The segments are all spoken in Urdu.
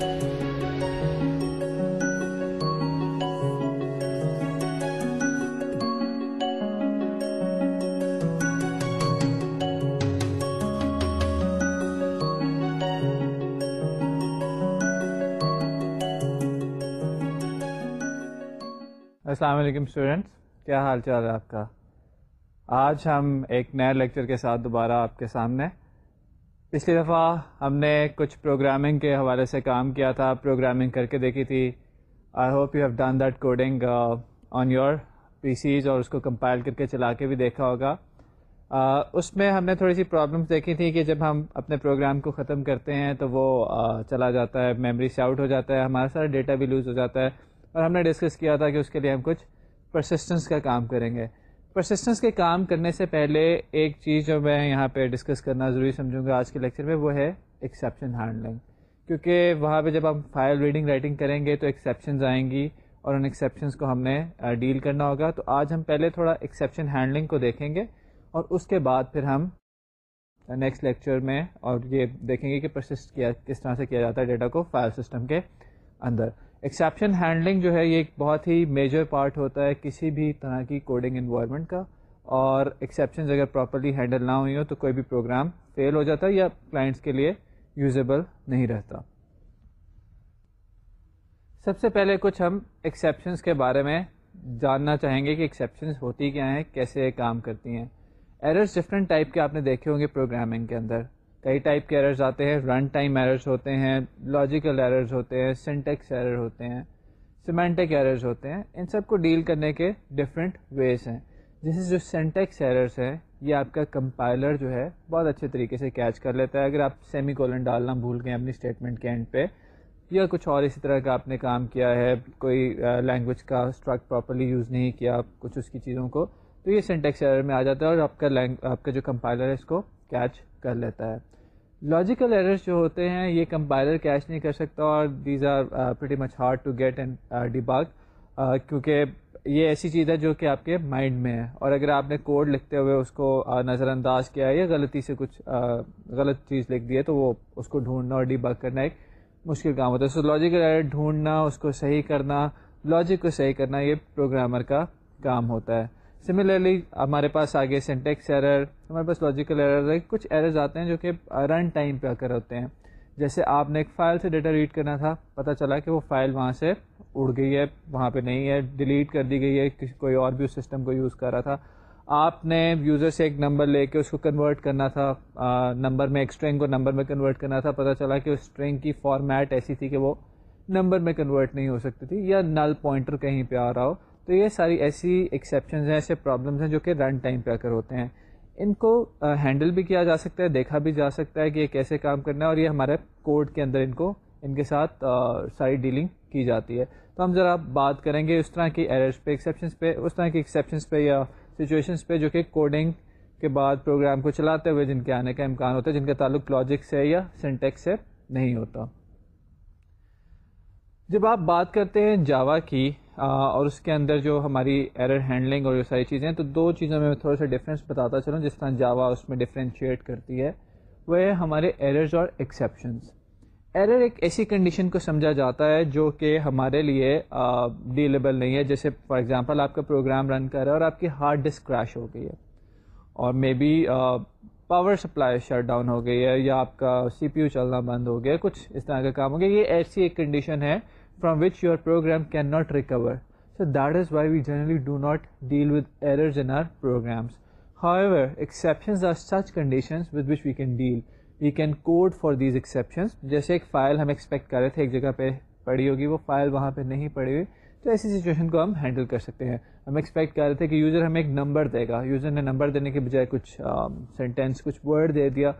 السلام علیکم اسٹوڈینٹس کیا حال چال ہے آپ کا؟ آج ہم ایک نئے لیکچر کے ساتھ دوبارہ آپ کے سامنے پچھلی دفعہ ہم نے کچھ پروگرامنگ کے حوالے سے کام کیا تھا پروگرامنگ کر کے دیکھی تھی۔ I hope you have done that coding on your PCs اور اس کو کمپائل کر کے چلا کے بھی دیکھا ہوگا۔ Uh, اس میں ہم نے تھوڑی سی پرابلمس دیکھی تھی کہ جب ہم اپنے پروگرام کو ختم کرتے ہیں تو وہ uh, چلا جاتا ہے میموری سے آؤٹ ہو جاتا ہے ہمارا سارا ڈیٹا بھی لوز ہو جاتا ہے۔ اور ہم نے ڈسکس کیا تھا کہ اس کے لیے ہم کچھ پرسسٹنس کا کام کریں گے۔ پرسسٹنس کے کام کرنے سے پہلے ایک چیز جو میں یہاں پہ ڈسکس کرنا ضروری سمجھوں گا آج کے لیکچر میں، وہ ہے ایکسیپشن ہینڈلنگ کیونکہ وہاں پہ جب ہم فائل ریڈنگ رائٹنگ کریں گے تو ایکسیپشنز آئیں گی اور ان ایکسیپشنس کو ہم نے ڈیل کرنا ہوگا۔ تو آج ہم پہلے تھوڑا ایکسیپشن ہینڈلنگ کو دیکھیں گے اور اس کے بعد پھر ہم نیکسٹ لیکچر میں اور یہ دیکھیں گے کہ پرسسٹ کیا، کس طرح سے کیا جاتا ہے ڈیٹا کو فائل سسٹم کے اندر۔ ایکسیپشن ہینڈلنگ جو ہے، یہ ایک بہت ہی میجر پارٹ ہوتا ہے کسی بھی طرح کی کوڈنگ انوائرمنٹ کا اور ایکسیپشنز اگر پراپرلی ہینڈل نہ ہوئی ہو تو کوئی بھی پروگرام فیل ہو جاتا ہے یا کلائنٹس کے لیے یوزیبل نہیں رہتا۔ سب سے پہلے کچھ ہم ایکسیپشنس کے بارے میں جاننا چاہیں گے کہ ایکسیپشنز ہوتی کیا ہیں، کیسے کام کرتی ہیں۔ ایررز ڈفرینٹ ٹائپ کے آپ نے دیکھے ہوں گے پروگرامنگ کے اندر۔ کئی ٹائپ کے ایررز آتے ہیں، رن ٹائم ایررز ہوتے ہیں، لاجیکل ایررز ہوتے ہیں، سنٹیکس ایرر ہوتے ہیں سیمینٹک ایررز ہوتے ہیں۔ ان سب کو ڈیل کرنے کے ڈفرینٹ ویز ہیں۔ جیسے جو سینٹیکس ایررز ہیں، یہ آپ کا کمپائلر جو ہے، بہت اچھے طریقے سے کیچ کر لیتا ہے۔ اگر آپ سیمی کولن ڈالنا بھول گئے اپنی اسٹیٹمنٹ کے اینڈ پہ، یا کچھ اور اسی طرح کا آپ نے کام کیا ہے، کوئی لینگویج کا اسٹرک پراپرلی یوز نہیں کیا کچھ اس کی چیزوں کو، تو یہ سینٹیکس ایرر میں آ جاتا ہے اور آپ کا لینگ آپ کا جو کمپائلر ہے، اس کو کیچ کر لیتا ہے۔ لاجیکل ایررز جو ہوتے ہیں، یہ کمپائلر کیش نہیں کر سکتا اور these are very much hard to get and debug کیونکہ یہ ایسی چیز ہے جو کہ آپ کے مائنڈ میں ہے۔ اور اگر آپ نے کوڈ لکھتے ہوئے اس کو uh, نظر انداز کیا ہے یا غلطی سے کچھ uh, غلط چیز لکھ دی ہے، تو وہ اس کو ڈھونڈنا اور ڈی ڈیباگ کرنا ایک مشکل کام ہوتا ہے۔ سو لاجیکل ایرر ڈھونڈنا، اس کو صحیح کرنا لاجک کو صحیح کرنا، یہ پروگرامر کا کام ہوتا ہے۔ سملرلی ہمارے پاس آگے سینٹیکس ایرر ہمارے پاس لاجیکل ایرر ہے کچھ ایررز آتے ہیں جو کہ رن ٹائم پہ آ کر ہوتے ہیں۔ جیسے آپ نے ایک فائل سے ڈیٹا ریڈ کرنا تھا، پتہ چلا کہ وہ فائل وہاں سے اڑ گئی ہے، وہاں پہ نہیں ہے ڈیلیٹ کر دی گئی ہے کوئی اور بھی اس سسٹم کو یوز کر رہا تھا۔ آپ نے یوزر سے ایک نمبر لے کے اس کو کنورٹ کرنا تھا نمبر میں ایک اسٹرنگ کو نمبر میں کنورٹ کرنا تھا، پتہ چلا کہ اس اسٹرنگ کی فارمیٹ ایسی تھی کہ وہ نمبر میں کنورٹ نہیں ہو سکتی تھی یا نل پوائنٹر کہیں پہ آ رہا ہو۔ تو یہ ساری ایسی ایکسیپشنز ہیں، ایسے پرابلمس ہیں جو کہ رن ٹائم پہ آ کر ہوتے ہیں۔ ان کو ہینڈل بھی کیا جا سکتا ہے، دیکھا بھی جا سکتا ہے کہ یہ کیسے کام کرنا ہے اور یہ ہمارے کوڈ کے اندر ان کو، ان کے ساتھ ساری ڈیلنگ کی جاتی ہے۔ تو ہم ذرا بات کریں گے اس طرح کی ایررز پہ ایکسیپشنس پہ، اس طرح کی ایکسیپشنس پہ یا سچویشنس پہ جو کہ کوڈنگ کے بعد پروگرام کو چلاتے ہوئے جن کے آنے کا امکان ہوتا ہے، جن کا تعلق لاجک سے یا سنٹیکس سے نہیں ہوتا۔ جب آپ بات کرتے ہیں جاوا کی اور اس کے اندر جو ہماری ایرر ہینڈلنگ اور یہ ساری چیزیں ہیں، تو دو چیزوں میں تھوڑا سا ڈفرینس بتاتا چلوں، جس طرح جاوا اس میں ڈفرینشیٹ کرتی ہے، وہ ہے ہمارے ایررز اور ایکسیپشنس ایرر ایک ایسی کنڈیشن کو سمجھا جاتا ہے جو کہ ہمارے لیے ڈیلیبل نہیں ہے۔ جیسے فار ایگزامپل آپ کا پروگرام رن کر رہا ہے اور آپ کی ہارڈ ڈسک کریش ہو گئی ہے، اور maybe power supply shut down ہو گئی ہے یا آپ کا سی پی یو چلنا بند ہو گیا، کچھ اس طرح کا کام ہو گیا۔ یہ ایسی ایک کنڈیشن ہے from which your program can not recover so that is why we generally do not deal with errors in our programs however exceptions are such conditions with which we can deal we can code for these exceptions جیسے ایک فائل ہم ایکسپیکٹ کر رہے تھے، ایک جگہ پہ پڑی ہوگی، وہ فائل وہاں پہ نہیں پڑی ہوئی۔ تو ایسی سچویشن کو ہم ہینڈل کر سکتے ہیں۔ ہم ایکسپیکٹ کر رہے تھے کہ یوزر ہمیں ایک نمبر دے گا۔ یوزر نے نمبر دینے کے بجائے کچھ سینٹینس کچھ ورڈ دے دیا۔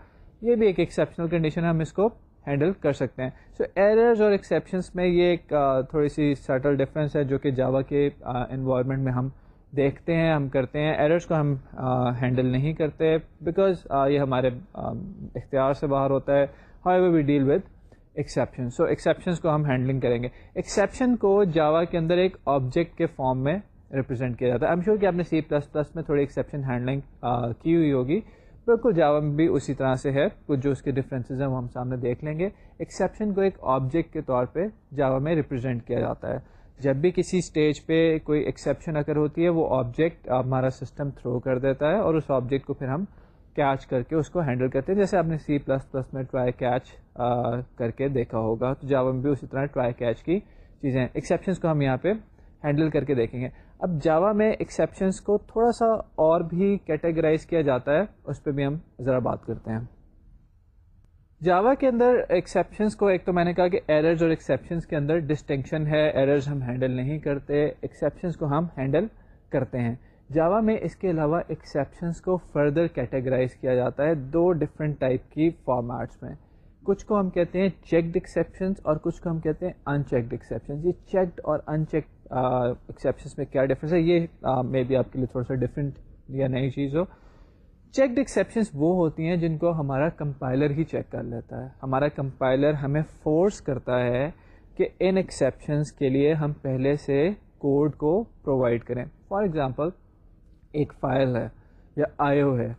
یہ بھی ایک ایکسیپشنل کنڈیشن ہے، ہم اس کو ہینڈل کر سکتے ہیں۔ سو ایررز اور ایکسیپشنس میں یہ ایک تھوڑی سی سٹل ڈفرینس ہے جو کہ جاوا کے انوائرمنٹ میں ہم دیکھتے ہیں، ہم کرتے ہیں۔ ایررز کو ہم ہینڈل نہیں کرتے بیکاز یہ ہمارے اختیار سے باہر ہوتا ہے۔ Why we deal with exception so exceptions کو ہم ہینڈلنگ کریں گے۔ ایکسیپشن کو جاوا کے اندر ایک آبجیکٹ کے فارم میں ریپرزینٹ کیا جاتا ہے۔ ایم شیور کہ آپ نے سی پلس پلس میں تھوڑی ایکسیپشن ہینڈلنگ کی ہوئی ہوگی۔ بالکل جاوا میں بھی اسی طرح سے ہے۔ کچھ جو اس کے ڈفرینسز ہیں وہ ہم سامنے دیکھ لیں گے۔ ایکسیپشن کو ایک آبجیکٹ کے طور پہ جاوا میں ریپرزینٹ کیا جاتا ہے۔ جب بھی کسی اسٹیج پہ کوئی ایکسیپشن اگر ہوتی ہے، وہ آبجیکٹ ہمارا سسٹم تھرو کر دیتا ہے اور اس آبجیکٹ کو پھر ہم کیچ کر کے اس کو ہینڈل کرتے ہیں۔ جیسے آپ نے سی پلس پلس میں ٹرائی کیچ کر کے دیکھا ہوگا۔ تو جاوا میں بھی اسی طرح ٹرائی کیچ کی چیزیں ایکسیپشنس کو ہم یہاں پہ ہینڈل کر کے دیکھیں گے۔ اب جاوا میں ایکسیپشنس کو تھوڑا سا اور بھی کیٹیگرائز کیا جاتا ہے، اس پہ بھی ہم ذرا بات کرتے ہیں۔ جاوا کے اندر ایکسیپشنس کو، ایک تو میں نے کہا کہ ایررز اور ایکسیپشنس کے اندر ڈسٹنکشن ہے ایررز ہم ہینڈل نہیں کرتے ایکسیپشنس کو ہم ہینڈل کرتے ہیں۔ جاوا میں اس کے علاوہ ایکسیپشنس کو فردر کیٹیگرائز کیا جاتا ہے دو ڈفرینٹ ٹائپ کی فارمیٹس میں۔ کچھ کو ہم کہتے ہیں چیکڈ ایکسیپشنس اور کچھ کو ہم کہتے ہیں ان چیکڈ ایکسیپشنس یہ چیکڈ اور ان چیکڈ ایکسیپشنس میں کیا ڈفرینس ہے؟ یہ مے بی آپ کے لیے تھوڑا سا ڈفرینٹ یا نئی چیز ہو۔ چیکڈ ایکسیپشنس وہ ہوتی ہیں جن کو ہمارا کمپائلر ہی چیک کر لیتا ہے۔ ہمارا کمپائلر ہمیں فورس کرتا ہے کہ ان ایکسیپشنس کے لیے ہم پہلے سے کوڈ کو پرووائڈ کریں۔ فار ایگزامپل ایک فائل ہے یا آئی او ہے۔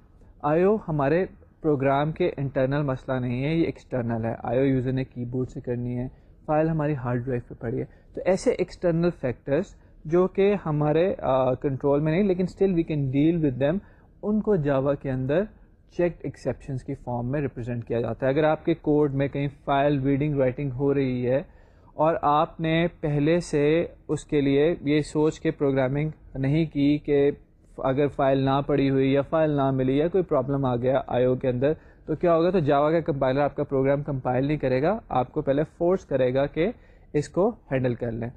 آئی او ہمارے پروگرام کے انٹرنل مسئلہ نہیں ہے، یہ ایکسٹرنل ہے۔ آئی او یوزر نے کی بورڈ سے کرنی ہے۔ فائل ہماری ہارڈ ڈرائیو پہ پڑی ہے۔ تو ایسے ایکسٹرنل فیکٹرس جو کہ ہمارے کنٹرول میں نہیں، لیکن still we can deal with them ان کو جاوا کے اندر چیک ایکسیپشنس کی فارم میں ریپرزینٹ کیا جاتا ہے۔ اگر آپ کے کوڈ میں کہیں فائل ریڈنگ رائٹنگ ہو رہی ہے اور آپ نے پہلے سے اس کے لیے یہ سوچ کے پروگرامنگ نہیں کی کہ اگر فائل نہ پڑی ہوئی یا فائل نہ ملی یا کوئی پرابلم آ گیا آئی او کے اندر، تو کیا ہوگا؟ تو جاوا کا کمپائلر آپ کا پروگرام کمپائل نہیں کرے گا، آپ کو پہلے فورس کرے گا کہ اس کو ہینڈل کر لیں۔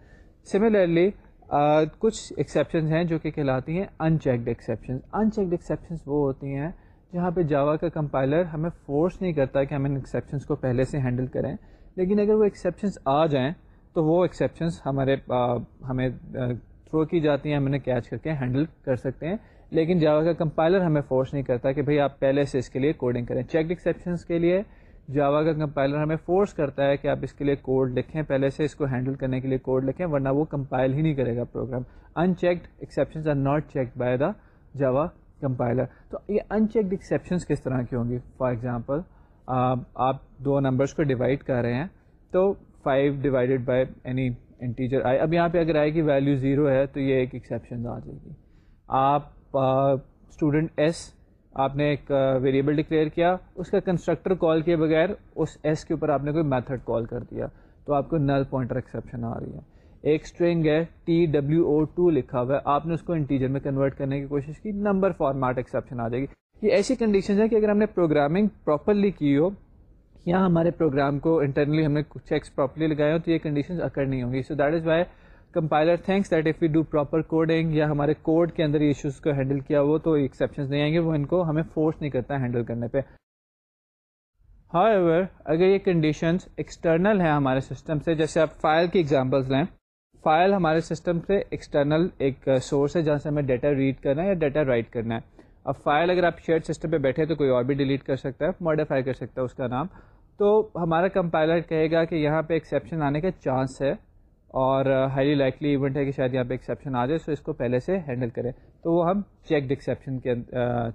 سملرلی کچھ ایکسیپشنز ہیں جو کہ کہلاتی ہیں unchecked exception unchecked exceptions وہ ہوتی ہیں جہاں پہ جاوا کا کمپائلر ہمیں فورس نہیں کرتا کہ ہم ان ایکسیپشنس کو پہلے سے ہینڈل کریں۔ لیکن اگر وہ ایکسیپشنس آ جائیں تو وہ ایکسیپشنس ہمارے ہمیں تھرو کی جاتی ہیں، ہم انہیں کیچ کر کے ہینڈل کر سکتے ہیں۔ لیکن جاوا کا کمپائلر ہمیں فورس نہیں کرتا کہ بھائی آپ پہلے سے اس کے لیے کوڈنگ کریں۔ چیک ایکسیپشنس کے لیے جاوا کا کمپائلر ہمیں فورس کرتا ہے کہ آپ اس کے لیے کوڈ لکھیں، پہلے سے اس کو ہینڈل کرنے کے لیے کوڈ لکھیں، ورنہ وہ کمپائل ہی نہیں کرے گا program unchecked exceptions are not check by the Java compiler تو یہ ان چیکڈ ایکسیپشنس کس طرح کی ہوں گی؟ فار ایگزامپل آپ دو نمبرس کو ڈیوائڈ کر رہے ہیں، تو five divided by any integer آئے اب یہاں پہ اگر آئے گی ویلیو زیرو ہے، تو یہ ایک ایکسیپشن آ جائے گی۔ آپ اسٹوڈنٹ ایس آپ نے ایک ویریبل ڈکلیئر کیا، اس کا کنسٹرکٹر کال کیے بغیر اس ایس کے اوپر آپ نے کوئی میتھڈ کال کر دیا، تو آپ کو نل پوائنٹر ایکسیپشن آ رہی ہے۔ ایک اسٹرنگ ہے ٹی ڈبلیو او ٹو لکھا ہوا ہے، آپ نے اس کو انٹیجر میں کنورٹ کرنے کی کوشش کی نمبر فارمیٹ ایکسیپشن آ جائے گی۔ یہ ایسی کنڈیشن ہے کہ اگر ہم نے پروگرامنگ پراپرلی کی ہو یا ہمارے پروگرام کو انٹرنلی ہم نے چیکس پراپرلی لگائے ہو تو یہ کنڈیشن اکر نہیں ہوں گی۔ So that is why compiler thanks that if you do proper coding یا ہمارے کوڈ کے اندر ایشوز کو ہینڈل کیا ہو تو ایکسیپشن نہیں آئیں گے، وہ ان کو ہمیں فورس نہیں کرتا ہینڈل کرنے پہ۔ ہاؤ ایور اگر یہ کنڈیشنز ایکسٹرنل ہیں ہمارے سسٹم سے، جیسے آپ فائل کی ایگزامپلس لیں۔ فائل ہمارے سسٹم سے ایکسٹرنل ایک سورس ہے جہاں سے ہمیں ڈیٹا ریڈ کرنا ہے یا ڈیٹا رائٹ کرنا ہے۔ اب فائل اگر آپ شیئر سسٹم پہ بیٹھے تو کوئی اور بھی ڈیلیٹ کر سکتا ہے ماڈیفائی کر سکتا ہے اس کا نام۔ تو ہمارا کمپائلر کہے گا کہ یہاں پہ ایکسیپشن آنے کا چانس ہے۔ اور ہائیلی لائکلی ایونٹ ہے کہ شاید یہاں پہ ایکسیپشن آ جائے سو اس کو پہلے سے ہینڈل کریں۔ تو وہ ہم چیک ایکسیپشن کے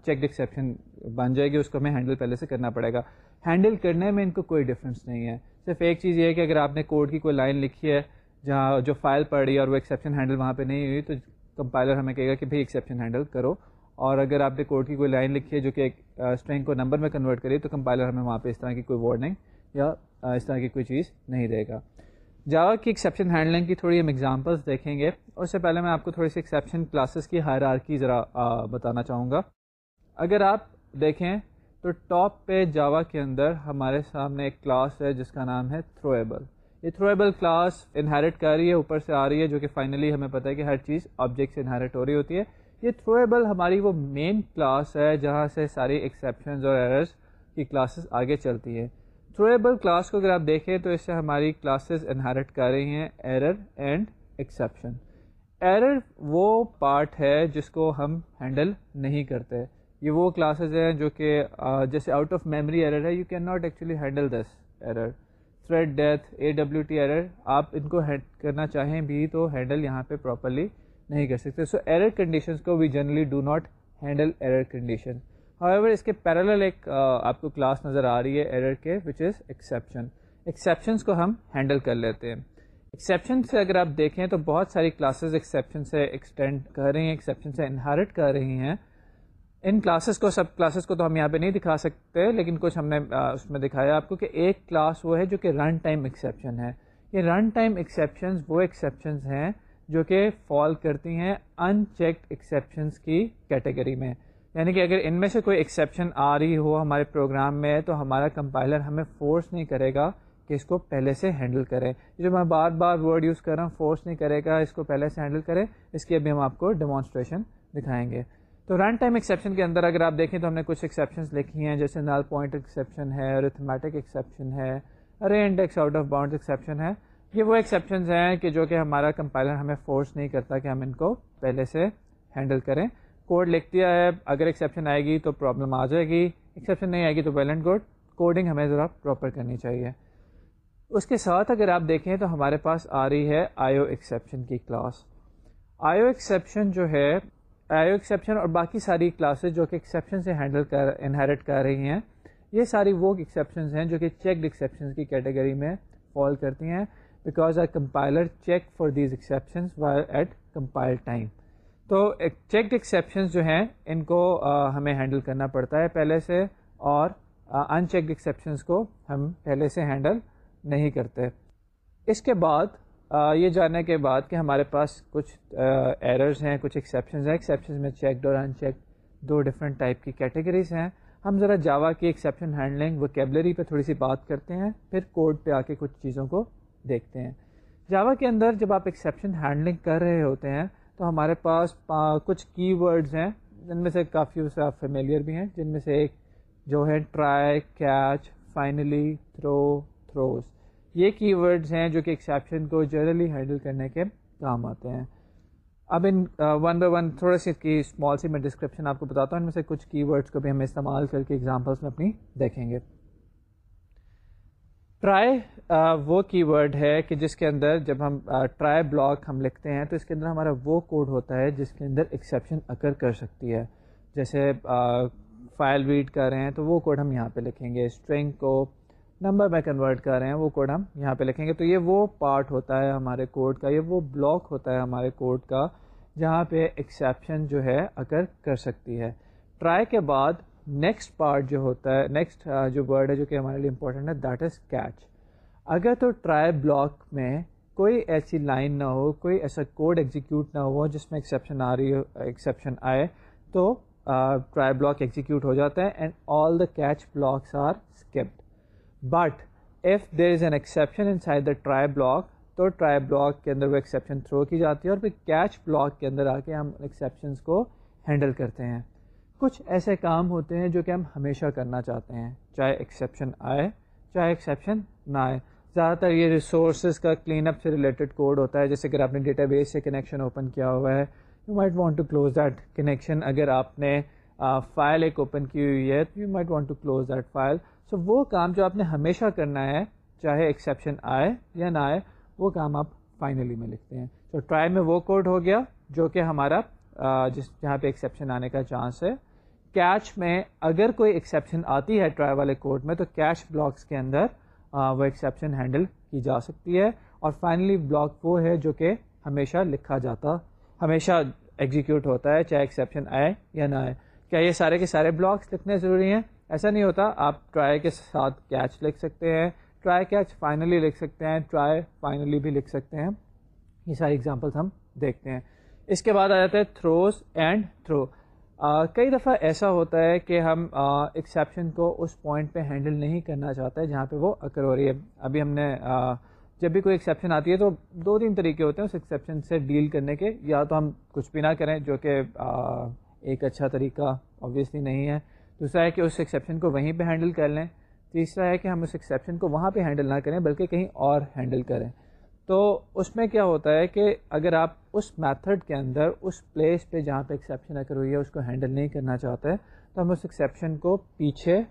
چیک ایکسیپشن بن جائے گی، اس کو ہمیں ہینڈل پہلے سے کرنا پڑے گا۔ ہینڈل کرنے میں ان کو کوئی ڈفرینس نہیں ہے۔ صرف ایک چیز یہ ہے کہ اگر آپ نے کوڈ کی کوئی لائن لکھی ہے جہاں جو فائل پڑ رہی ہے اور وہ ایکسیپشن ہینڈل وہاں پہ نہیں ہوئی، تو کمپائلر ہمیں کہے گا کہ بھائی ایکسیپشن ہینڈل کرو۔ اور اگر آپ نے کوڈ کی کوئی لائن لکھی ہے جو کہ ایک اسٹرینگ کو نمبر میں کنورٹ کری تو کمپائلر ہمیں وہاں پہ اس طرح کی کوئی وارننگ یا اس طرح کی کوئی چیز نہیں دے گا۔ جاوا کی ایکسیپشن ہینڈلنگ کی تھوڑی ہم ایگزامپلس دیکھیں گے۔ اس سے پہلے میں آپ کو تھوڑی سی ایکسیپشن کلاسز کی ہائر آر کی ذرا بتانا چاہوں گا۔ اگر آپ دیکھیں تو ٹاپ پہ جاوا کے اندر ہمارے سامنے ایک کلاس ہے جس کا نام ہے تھرویبل یہ تھرویبل کلاس انہیرٹ کر رہی ہے، اوپر سے آ رہی ہے، جو کہ فائنلی ہمیں پتہ ہے کہ ہر چیز آبجیکٹ سے انہیرٹ ہو رہی ہوتی ہے۔ یہ تھرویبل ہماری وہ مین کلاس ہے جہاں سے ساری ایکسیپشنز اور ایررز کی کلاسز آگے چلتی ہیں۔ تھرویبل کلاس کو اگر آپ دیکھیں تو اس سے ہماری کلاسز انہیرٹ کر رہی ہیں ایرر اینڈ ایکسیپشن ایرر وہ پارٹ ہے جس کو ہم ہینڈل نہیں کرتے۔ یہ وہ کلاسز ہیں جو کہ جیسے آؤٹ آف میموری ایرر ہے you can not actually handle this error thread death A W T error آپ ان کو کرنا چاہیں بھی تو ہینڈل یہاں پہ پراپرلی نہیں کر سکتے۔ سو ایرر کنڈیشنز کو we generally do not handle error condition however اس کے پیرالل ایک آپ کو کلاس نظر آ رہی ہے ایرر کے وچ از ایکسیپشن ایکسیپشنس کو ہم ہینڈل کر لیتے ہیں. ایکسیپشن سے اگر آپ دیکھیں تو بہت ساری کلاسز ایکسیپشن سے ایکسٹینڈ کر رہی ہیں ایکسیپشن سے انہارٹ کر رہی ہیں. ان کلاسز کو سب کلاسز کو تو ہم یہاں پہ نہیں دکھا سکتے، لیکن کچھ ہم نے اس میں دکھایا آپ کو کہ ایک کلاس وہ ہے جو کہ رن ٹائم ایکسیپشن ہے. یہ رن ٹائم ایکسیپشنز وہ ایکسیپشنز ہیں جو کہ فال کرتی ہیں ان چیکڈ ایکسیپشنس کی کیٹیگری میں. یعنی کہ اگر ان میں سے کوئی ایکسیپشن آ رہی ہو ہمارے پروگرام میں تو ہمارا کمپائلر ہمیں فورس نہیں کرے گا کہ اس کو پہلے سے ہینڈل کرے۔ جو میں بار بار ورڈ یوز کر رہا ہوں فورس نہیں کرے گا، اس کو پہلے سے ہینڈل کرے۔ اس کی ابھی ہم آپ کو ڈیمانسٹریشن دکھائیں گے۔ تو رن ٹائم ایکسیپشن کے اندر اگر آپ دیکھیں تو ہم نے کچھ ایکسیپشنس لکھی ہیں، جیسے نال پوائنٹ ایکسیپشن ہے ریتھمیٹک ایکسیپشن ہے array index out of bound exception ہے۔ یہ وہ ایکسیپشنز ہیں کہ جو کہ ہمارا کمپائلر ہمیں فورس نہیں کرتا کہ ہم ان کو پہلے سے ہینڈل کریں۔ کوڈ لکھ دیا ہے، اگر ایکسیپشن آئے گی تو پرابلم آ جائے گی ایکسیپشن نہیں آئے گی تو ویل اینڈ گڈ کوڈنگ ہمیں ذرا پراپر کرنی چاہیے۔ اس کے ساتھ اگر آپ دیکھیں تو ہمارے پاس آ رہی ہے آئی او ایکسیپشن کی کلاس آئی او ایکسیپشن جو ہے آئی او ایکسیپشن اور باقی ساری کلاسز جو کہ ایکسیپشن سے ہینڈل کر انہیریٹ کر رہی ہیں، یہ ساری وہ ایکسیپشنز ہیں جو کہ چیکڈ ایکسیپشنز کی کیٹیگری میں فال کرتی ہیں۔ Because I compiler check for these exceptions at compile time تو چیکڈ ایکسیپشنز جو ہیں، ان کو ہمیں ہینڈل کرنا پڑتا ہے پہلے سے، اور ان چیکڈ ایکسیپشنز کو ہم پہلے سے ہینڈل نہیں کرتے۔ اس کے بعد یہ جاننے کے بعد کہ ہمارے پاس کچھ ایررز ہیں، کچھ ایکسیپشنز ہیں۔ ایکسیپشنز میں چیکڈ اور ان چیک دو ڈفرینٹ ٹائپ کی کیٹیگریز ہیں۔ ہم ذرا جاوا کی ایکسیپشن ہینڈلنگ وکیبلری پہ تھوڑی سی بات کرتے ہیں، پھر کوڈ پہ آ کے کچھ چیزوں کو دیکھتے ہیں۔ جاوا کے اندر جب آپ ایکسیپشن ہینڈلنگ کر رہے ہوتے ہیں تو ہمارے پاس کچھ کی ورڈز ہیں، جن میں سے کافی سے آپ فیملیئر بھی ہیں، جن میں سے ایک جو ہے try catch finally throw throws یہ کی ورڈز ہیں جو کہ ایکسیپشن کو جنرلی ہینڈل کرنے کے کام آتے ہیں۔ اب ان ون بائی ون تھوڑا سی کی اسمال سی میں ڈسکرپشن آپ کو بتاتا ہوں۔ ان میں سے کچھ کی ورڈس کو بھی ہم استعمال کر کے ایگزامپلس میں اپنی دیکھیں گے۔ ٹرائی uh, وہ کی ورڈ ہے کہ جس کے اندر جب ہم uh, ٹرائی بلاک ہم لکھتے ہیں تو اس کے اندر ہمارا وہ کوڈ ہوتا ہے جس کے اندر ایکسیپشن اکر کر سکتی ہے۔ جیسے uh, فائل ریڈ کر رہے ہیں تو وہ کوڈ ہم یہاں پہ لکھیں گے۔ اسٹرنگ کو نمبر میں کنورٹ کر رہے ہیں، وہ کوڈ ہم یہاں پہ لکھیں گے۔ تو یہ وہ پارٹ ہوتا ہے ہمارے کوڈ کا، یہ وہ بلاک ہوتا ہے ہمارے کوڈ کا جہاں پہ ایکسیپشن جو ہے اگر کر سکتی ہے۔ ٹرائی کے بعد نیکسٹ پارٹ جو ہوتا ہے نیکسٹ جو ورڈ ہے جو کہ ہمارے لیے امپورٹنٹ ہے دیٹ از کیچ اگر تو ٹرائی بلاک میں کوئی ایسی لائن نہ ہو، کوئی ایسا کوڈ ایگزیکیوٹ نہ ہو جس میں ایکسیپشن آ رہی ہو ایکسیپشن آئے، تو ٹرائی بلاک ایگزیکیوٹ ہو جاتا ہے and all the catch blocks are skipped but if there is an exception inside the try block تو ٹرائی بلاک کے اندر وہ ایکسیپشن تھرو کی جاتی ہے اور پھر کیچ بلاک کے اندر آ کے ہم ایکسیپشنس کو ہینڈل کرتے ہیں۔ کچھ ایسے کام ہوتے ہیں جو کہ ہم ہمیشہ کرنا چاہتے ہیں، چاہے ایکسیپشن آئے، چاہے ایکسیپشن نہ آئے۔ زیادہ تر یہ ریسورسز کا کلین اپ سے ریلیٹڈ کوڈ ہوتا ہے، جیسے کہ آپ نے ڈیٹا بیس سے کنیکشن اوپن کیا ہوا ہے you might want to close that connection اگر آپ نے فائل ایک اوپن کی ہوئی ہے تو you might want to close that file so وہ کام جو آپ نے ہمیشہ کرنا ہے، چاہے ایکسیپشن آئے یا نہ آئے، وہ کام آپ فائنلی میں لکھتے ہیں۔ تو ٹرائی میں وہ کوڈ ہو گیا جو کہ ہمارا جس جہاں پہ ایکسیپشن آنے کا چانس ہے۔ کیچ میں اگر کوئی ایکسیپشن آتی ہے ٹرائی والے کوڈ میں، تو کیچ بلاکس کے اندر وہ ایکسیپشن ہینڈل کی جا سکتی ہے۔ اور فائنلی بلاک وہ ہے جو کہ ہمیشہ لکھا جاتا، ہمیشہ ایگزیکیوٹ ہوتا ہے، چاہے ایکسیپشن آئے یا نہ آئے۔ کیا یہ سارے کے سارے بلاکس لکھنے ضروری ہیں؟ ایسا نہیں ہوتا۔ آپ ٹرائی کے ساتھ کیچ لکھ سکتے ہیں۔ ٹرائی کیچ فائنلی لکھ سکتے ہیں۔ ٹرائی فائنلی بھی لکھ سکتے ہیں۔ یہ ساری ایگزامپلس ہم دیکھتے ہیں۔ اس کے بعد آ جاتا ہے تھروز اینڈ تھرو کئی دفعہ ایسا ہوتا ہے کہ ہم ایکسیپشن کو اس پوائنٹ پہ ہینڈل نہیں کرنا چاہتے جہاں پہ وہ اکر ہو رہی ہے۔ ابھی ہم نے جب بھی کوئی ایکسیپشن آتی ہے تو دو تین طریقے ہوتے ہیں اس ایکسیپشن سے ڈیل کرنے کے۔ یا تو ہم کچھ بھی نہ کریں جو کہ ایک اچھا طریقہ آبویسلی نہیں ہے۔ دوسرا ہے کہ اس ایکسیپشن کو وہیں پہ ہینڈل کر لیں۔ تیسرا ہے کہ ہم اس ایکسیپشن کو وہاں پہ ہینڈل نہ کریں بلکہ کہیں اور ہینڈل کریں۔ تو اس میں کیا ہوتا ہے کہ اگر آپ اس میتھڈ کے اندر، اس پلیس پہ جہاں پہ ایکسیپشن اگر ہوئی ہے، اس کو ہینڈل نہیں کرنا چاہتے، تو ہم اس ایکسیپشن کو پیچھے،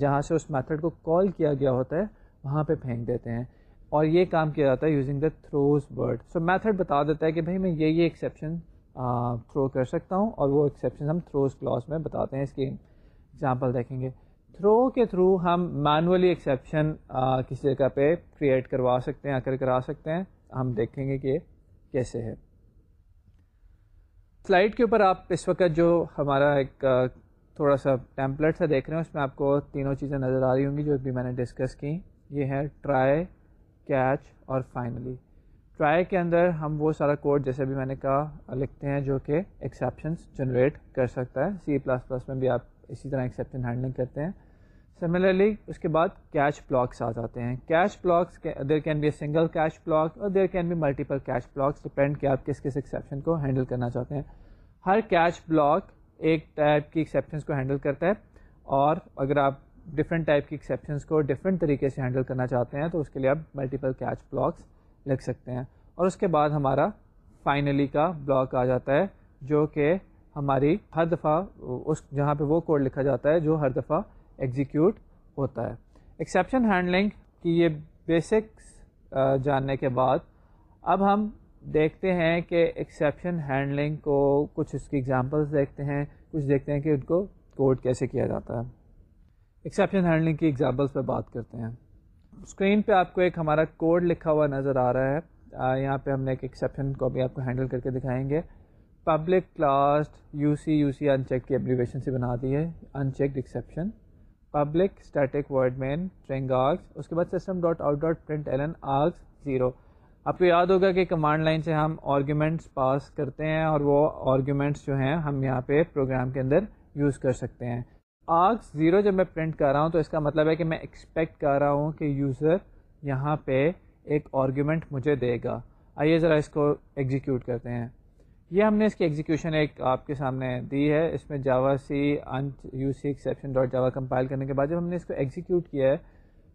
جہاں سے اس میتھڈ کو کال کیا گیا ہوتا ہے، وہاں پہ پھینک دیتے ہیں۔ اور یہ کام کیا جاتا ہے using the throws word so method بتا دیتا ہے کہ بھائی میں یہ یہ ایکسیپشن تھرو کر سکتا ہوں اور وہ ایکسیپشن ہم تھروز کلاس میں بتاتے ہیں اس کی اگزامپل دیکھیں گے۔ تھرو کے تھرو ہم مینولی ایکسیپشن کسی جگہ پہ کریٹ کروا سکتے ہیں آ کر کرا سکتے ہیں۔ ہم دیکھیں گے کہ کیسے ہے۔ سلائڈ کے اوپر آپ اس وقت جو ہمارا ایک تھوڑا سا ٹیمپلیٹ سا دیکھ رہے ہیں، اس میں آپ کو تینوں چیزیں نظر آ رہی ہوں گی جو بھی میں نے ڈسکس کی۔ یہ ہے ٹرائی، کیچ اور فائنلی۔ ٹرائی کے اندر ہم وہ سارا کوڈ جیسے بھی میں نے کہا، لکھتے ہیں جو کہ ایکسیپشنس جنریٹ کر سکتا ہے۔ سی پلس پلس میں بھی آپ اسی طرح ایکسیپشن ہینڈلنگ کرتے ہیں۔ سملرلی اس کے بعد کیچ بلاکس آ جاتے ہیں۔ Catch blocks there can be a single catch block اور there can be multiple catch blocks depend کہ آپ کس کس ایکسیپشن کو ہینڈل کرنا چاہتے ہیں۔ ہر کیچ بلاک ایک ٹائپ کی ایکسیپشنس کو ہینڈل کرتا ہے اور اگر آپ ڈفرینٹ ٹائپ کی ایکسیپشنس کو ڈفرینٹ طریقے سے ہینڈل کرنا چاہتے ہیں تو اس کے لیے آپ ملٹیپل کیچ بلاکس لکھ سکتے ہیں۔ اور اس کے بعد ہمارا فائنلی کا بلاک آ جاتا ہے جو کہ ہماری ہر دفعہ اس جہاں پہ وہ کوڈ لکھا جاتا ہے جو ہر دفعہ ایگزیکیوٹ ہوتا ہے۔ ایکسیپشن ہینڈلنگ کی یہ بیسکس جاننے کے بعد اب ہم دیکھتے ہیں کہ ایکسیپشن ہینڈلنگ کو کچھ اس کی ایگزامپلس دیکھتے ہیں، کچھ دیکھتے ہیں کہ ان کو کوڈ کیسے کیا جاتا ہے۔ ایکسیپشن ہینڈلنگ کی ایگزامپلس پہ بات کرتے ہیں۔ اسکرین پہ آپ کو ایک ہمارا کوڈ لکھا ہوا نظر آ رہا ہے۔ یہاں پہ ہم نے ایک ایکسیپشن کو بھی آپ کو ہینڈل کر کے دکھائیں گے۔ Public class U C U C uncheck کی ایبلیویشن سے بنا دی ہے۔ Unchecked exception public static void main string args اس کے بعد system dot out dot println args zero آپ کو یاد ہوگا کہ کمانڈ لائن سے ہم آرگیومنٹس پاس کرتے ہیں اور وہ آرگیومنٹس جو ہیں ہم یہاں پہ پروگرام کے اندر یوز کر سکتے ہیں آگس زیرو جب میں پرنٹ کر رہا ہوں تو اس کا مطلب ہے کہ میں ایکسپیکٹ کر رہا ہوں کہ یوزر یہاں پہ ایک آرگیومنٹ مجھے دے گا آئیے ذرا اس کو ایگزیکیوٹ کرتے ہیں یہ ہم نے اس کی ایگزیکیوشن ایک آپ کے سامنے دی ہے۔ اس میں جاوا سی ان U C exception dot Java compile کرنے کے بعد جب ہم نے اس کو ایگزیکیوٹ کیا ہے،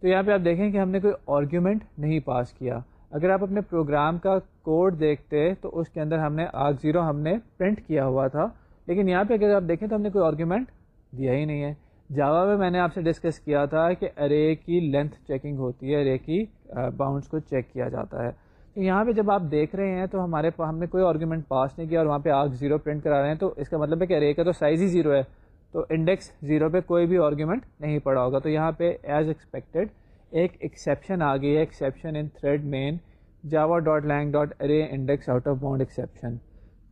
تو یہاں پہ آپ دیکھیں کہ ہم نے کوئی آرگیومنٹ نہیں پاس کیا۔ اگر آپ اپنے پروگرام کا کوڈ دیکھتے تو اس کے اندر ہم نے آگ زیرو ہم نے پرنٹ کیا ہوا تھا۔ لیکن یہاں پہ اگر آپ دیکھیں تو ہم نے کوئی آرگیومنٹ دیا ہی نہیں ہے۔ جاوا میں میں نے آپ سے ڈسکس کیا تھا کہ ارے کی لینتھ چیکنگ ہوتی ہے ارے کی باؤنڈس کو چیک کیا جاتا ہے۔ تو یہاں پہ جب آپ دیکھ رہے ہیں تو ہمارے پاس ہم نے کوئی آرگیومنٹ پاس نہیں کیا اور وہاں پہ آگ زیرو پرنٹ کرا رہے ہیں تو اس کا مطلب ہے کہ ارے کا تو سائز ہی زیرو ہے۔ تو انڈیکس زیرو پہ کوئی بھی آرگیومنٹ نہیں پڑا ہوگا۔ تو یہاں پہ ایز ایکسپیکٹڈ ایک ایکسیپشن آ گئی ہے۔ Exception in thread main Java dot lang dot array index out of bound exception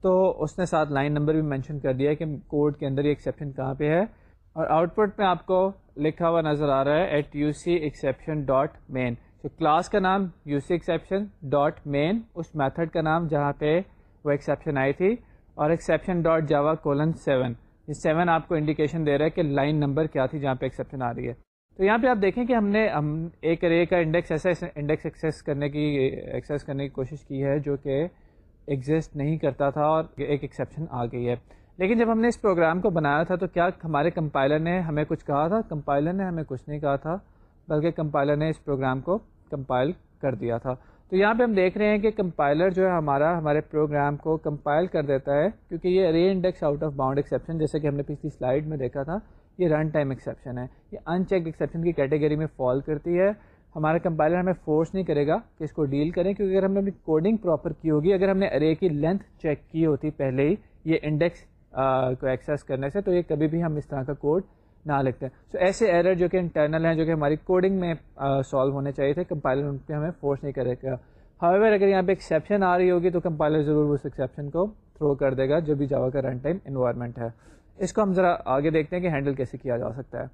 تو اس نے ساتھ لائن نمبر بھی مینشن کر دیا کہ کوڈ کے اندر یہ ایکسیپشن کہاں پہ ہے۔ اور آؤٹ پٹ میں آپ کو لکھا ہوا نظر آ رہا ہے at U C exception dot main تو کلاس کا نام U C exception dot main, اس میتھڈ کا نام جہاں پہ وہ ایکسیپشن آئی تھی، اور exception dot Java colon seven. یہ سیون آپ کو انڈیکیشن دے رہا ہے کہ لائن نمبر کیا تھی جہاں پہ ایکسیپشن آ رہی ہے۔ تو یہاں پہ آپ دیکھیں کہ ہم نے ہم ایک رے کا انڈیکس ایسا انڈیکس ایکسیس کرنے کی ایکسیس کرنے کی کوشش کی ہے جو کہ ایگزسٹ نہیں کرتا تھا اور ایک ایکسیپشن آ گئی ہے۔ لیکن جب ہم نے اس پروگرام کو بنایا تھا تو کیا ہمارے کمپائلر نے ہمیں کچھ کہا تھا؟ کمپائلر نے ہمیں کچھ نہیں کہا تھا، بلکہ کمپائلر نے اس پروگرام کو کمپائل کر دیا تھا۔ تو یہاں پہ ہم دیکھ رہے ہیں کہ کمپائلر جو ہے ہمارا، ہمارے پروگرام کو کمپائل کر دیتا ہے، کیونکہ یہ array index out of bound exception جیسے کہ ہم نے پچھلی سلائڈ میں دیکھا تھا، یہ رن ٹائم ایکسیپشن ہے۔ یہ ان چیک ایکسیپشن کی کیٹیگری میں فال کرتی ہے۔ ہمارا کمپائلر ہمیں فورس نہیں کرے گا کہ اس کو ڈیل کریں، کیونکہ اگر ہم نے اپنی کوڈنگ پراپر کی ہوگی، اگر ہم نے ارے کی لینتھ چیک کی ہوتی پہلے ہی، یہ انڈیکس کو ایکسیس کرنے سے، تو یہ کبھی بھی ہم اس طرح کا کوڈ نہ لکھتے ہیں۔ سو ایسے ایرر جو کہ انٹرنل ہیں، جو کہ ہماری کوڈنگ میں سالو ہونے چاہیے تھے کمپائلر ان پہ ہمیں فورس نہیں کرے گا۔ ہاویور اگر یہاں پہ ایکسیپشن آ رہی ہوگی تو کمپائلر ضرور اس ایکسیپشن کو تھرو کر دے گا، جو بھی جاوا کا رن ٹائم انوائرمنٹ ہے۔ اس کو ہم ذرا آگے دیکھتے ہیں کہ ہینڈل کیسے کیا جا سکتا ہے۔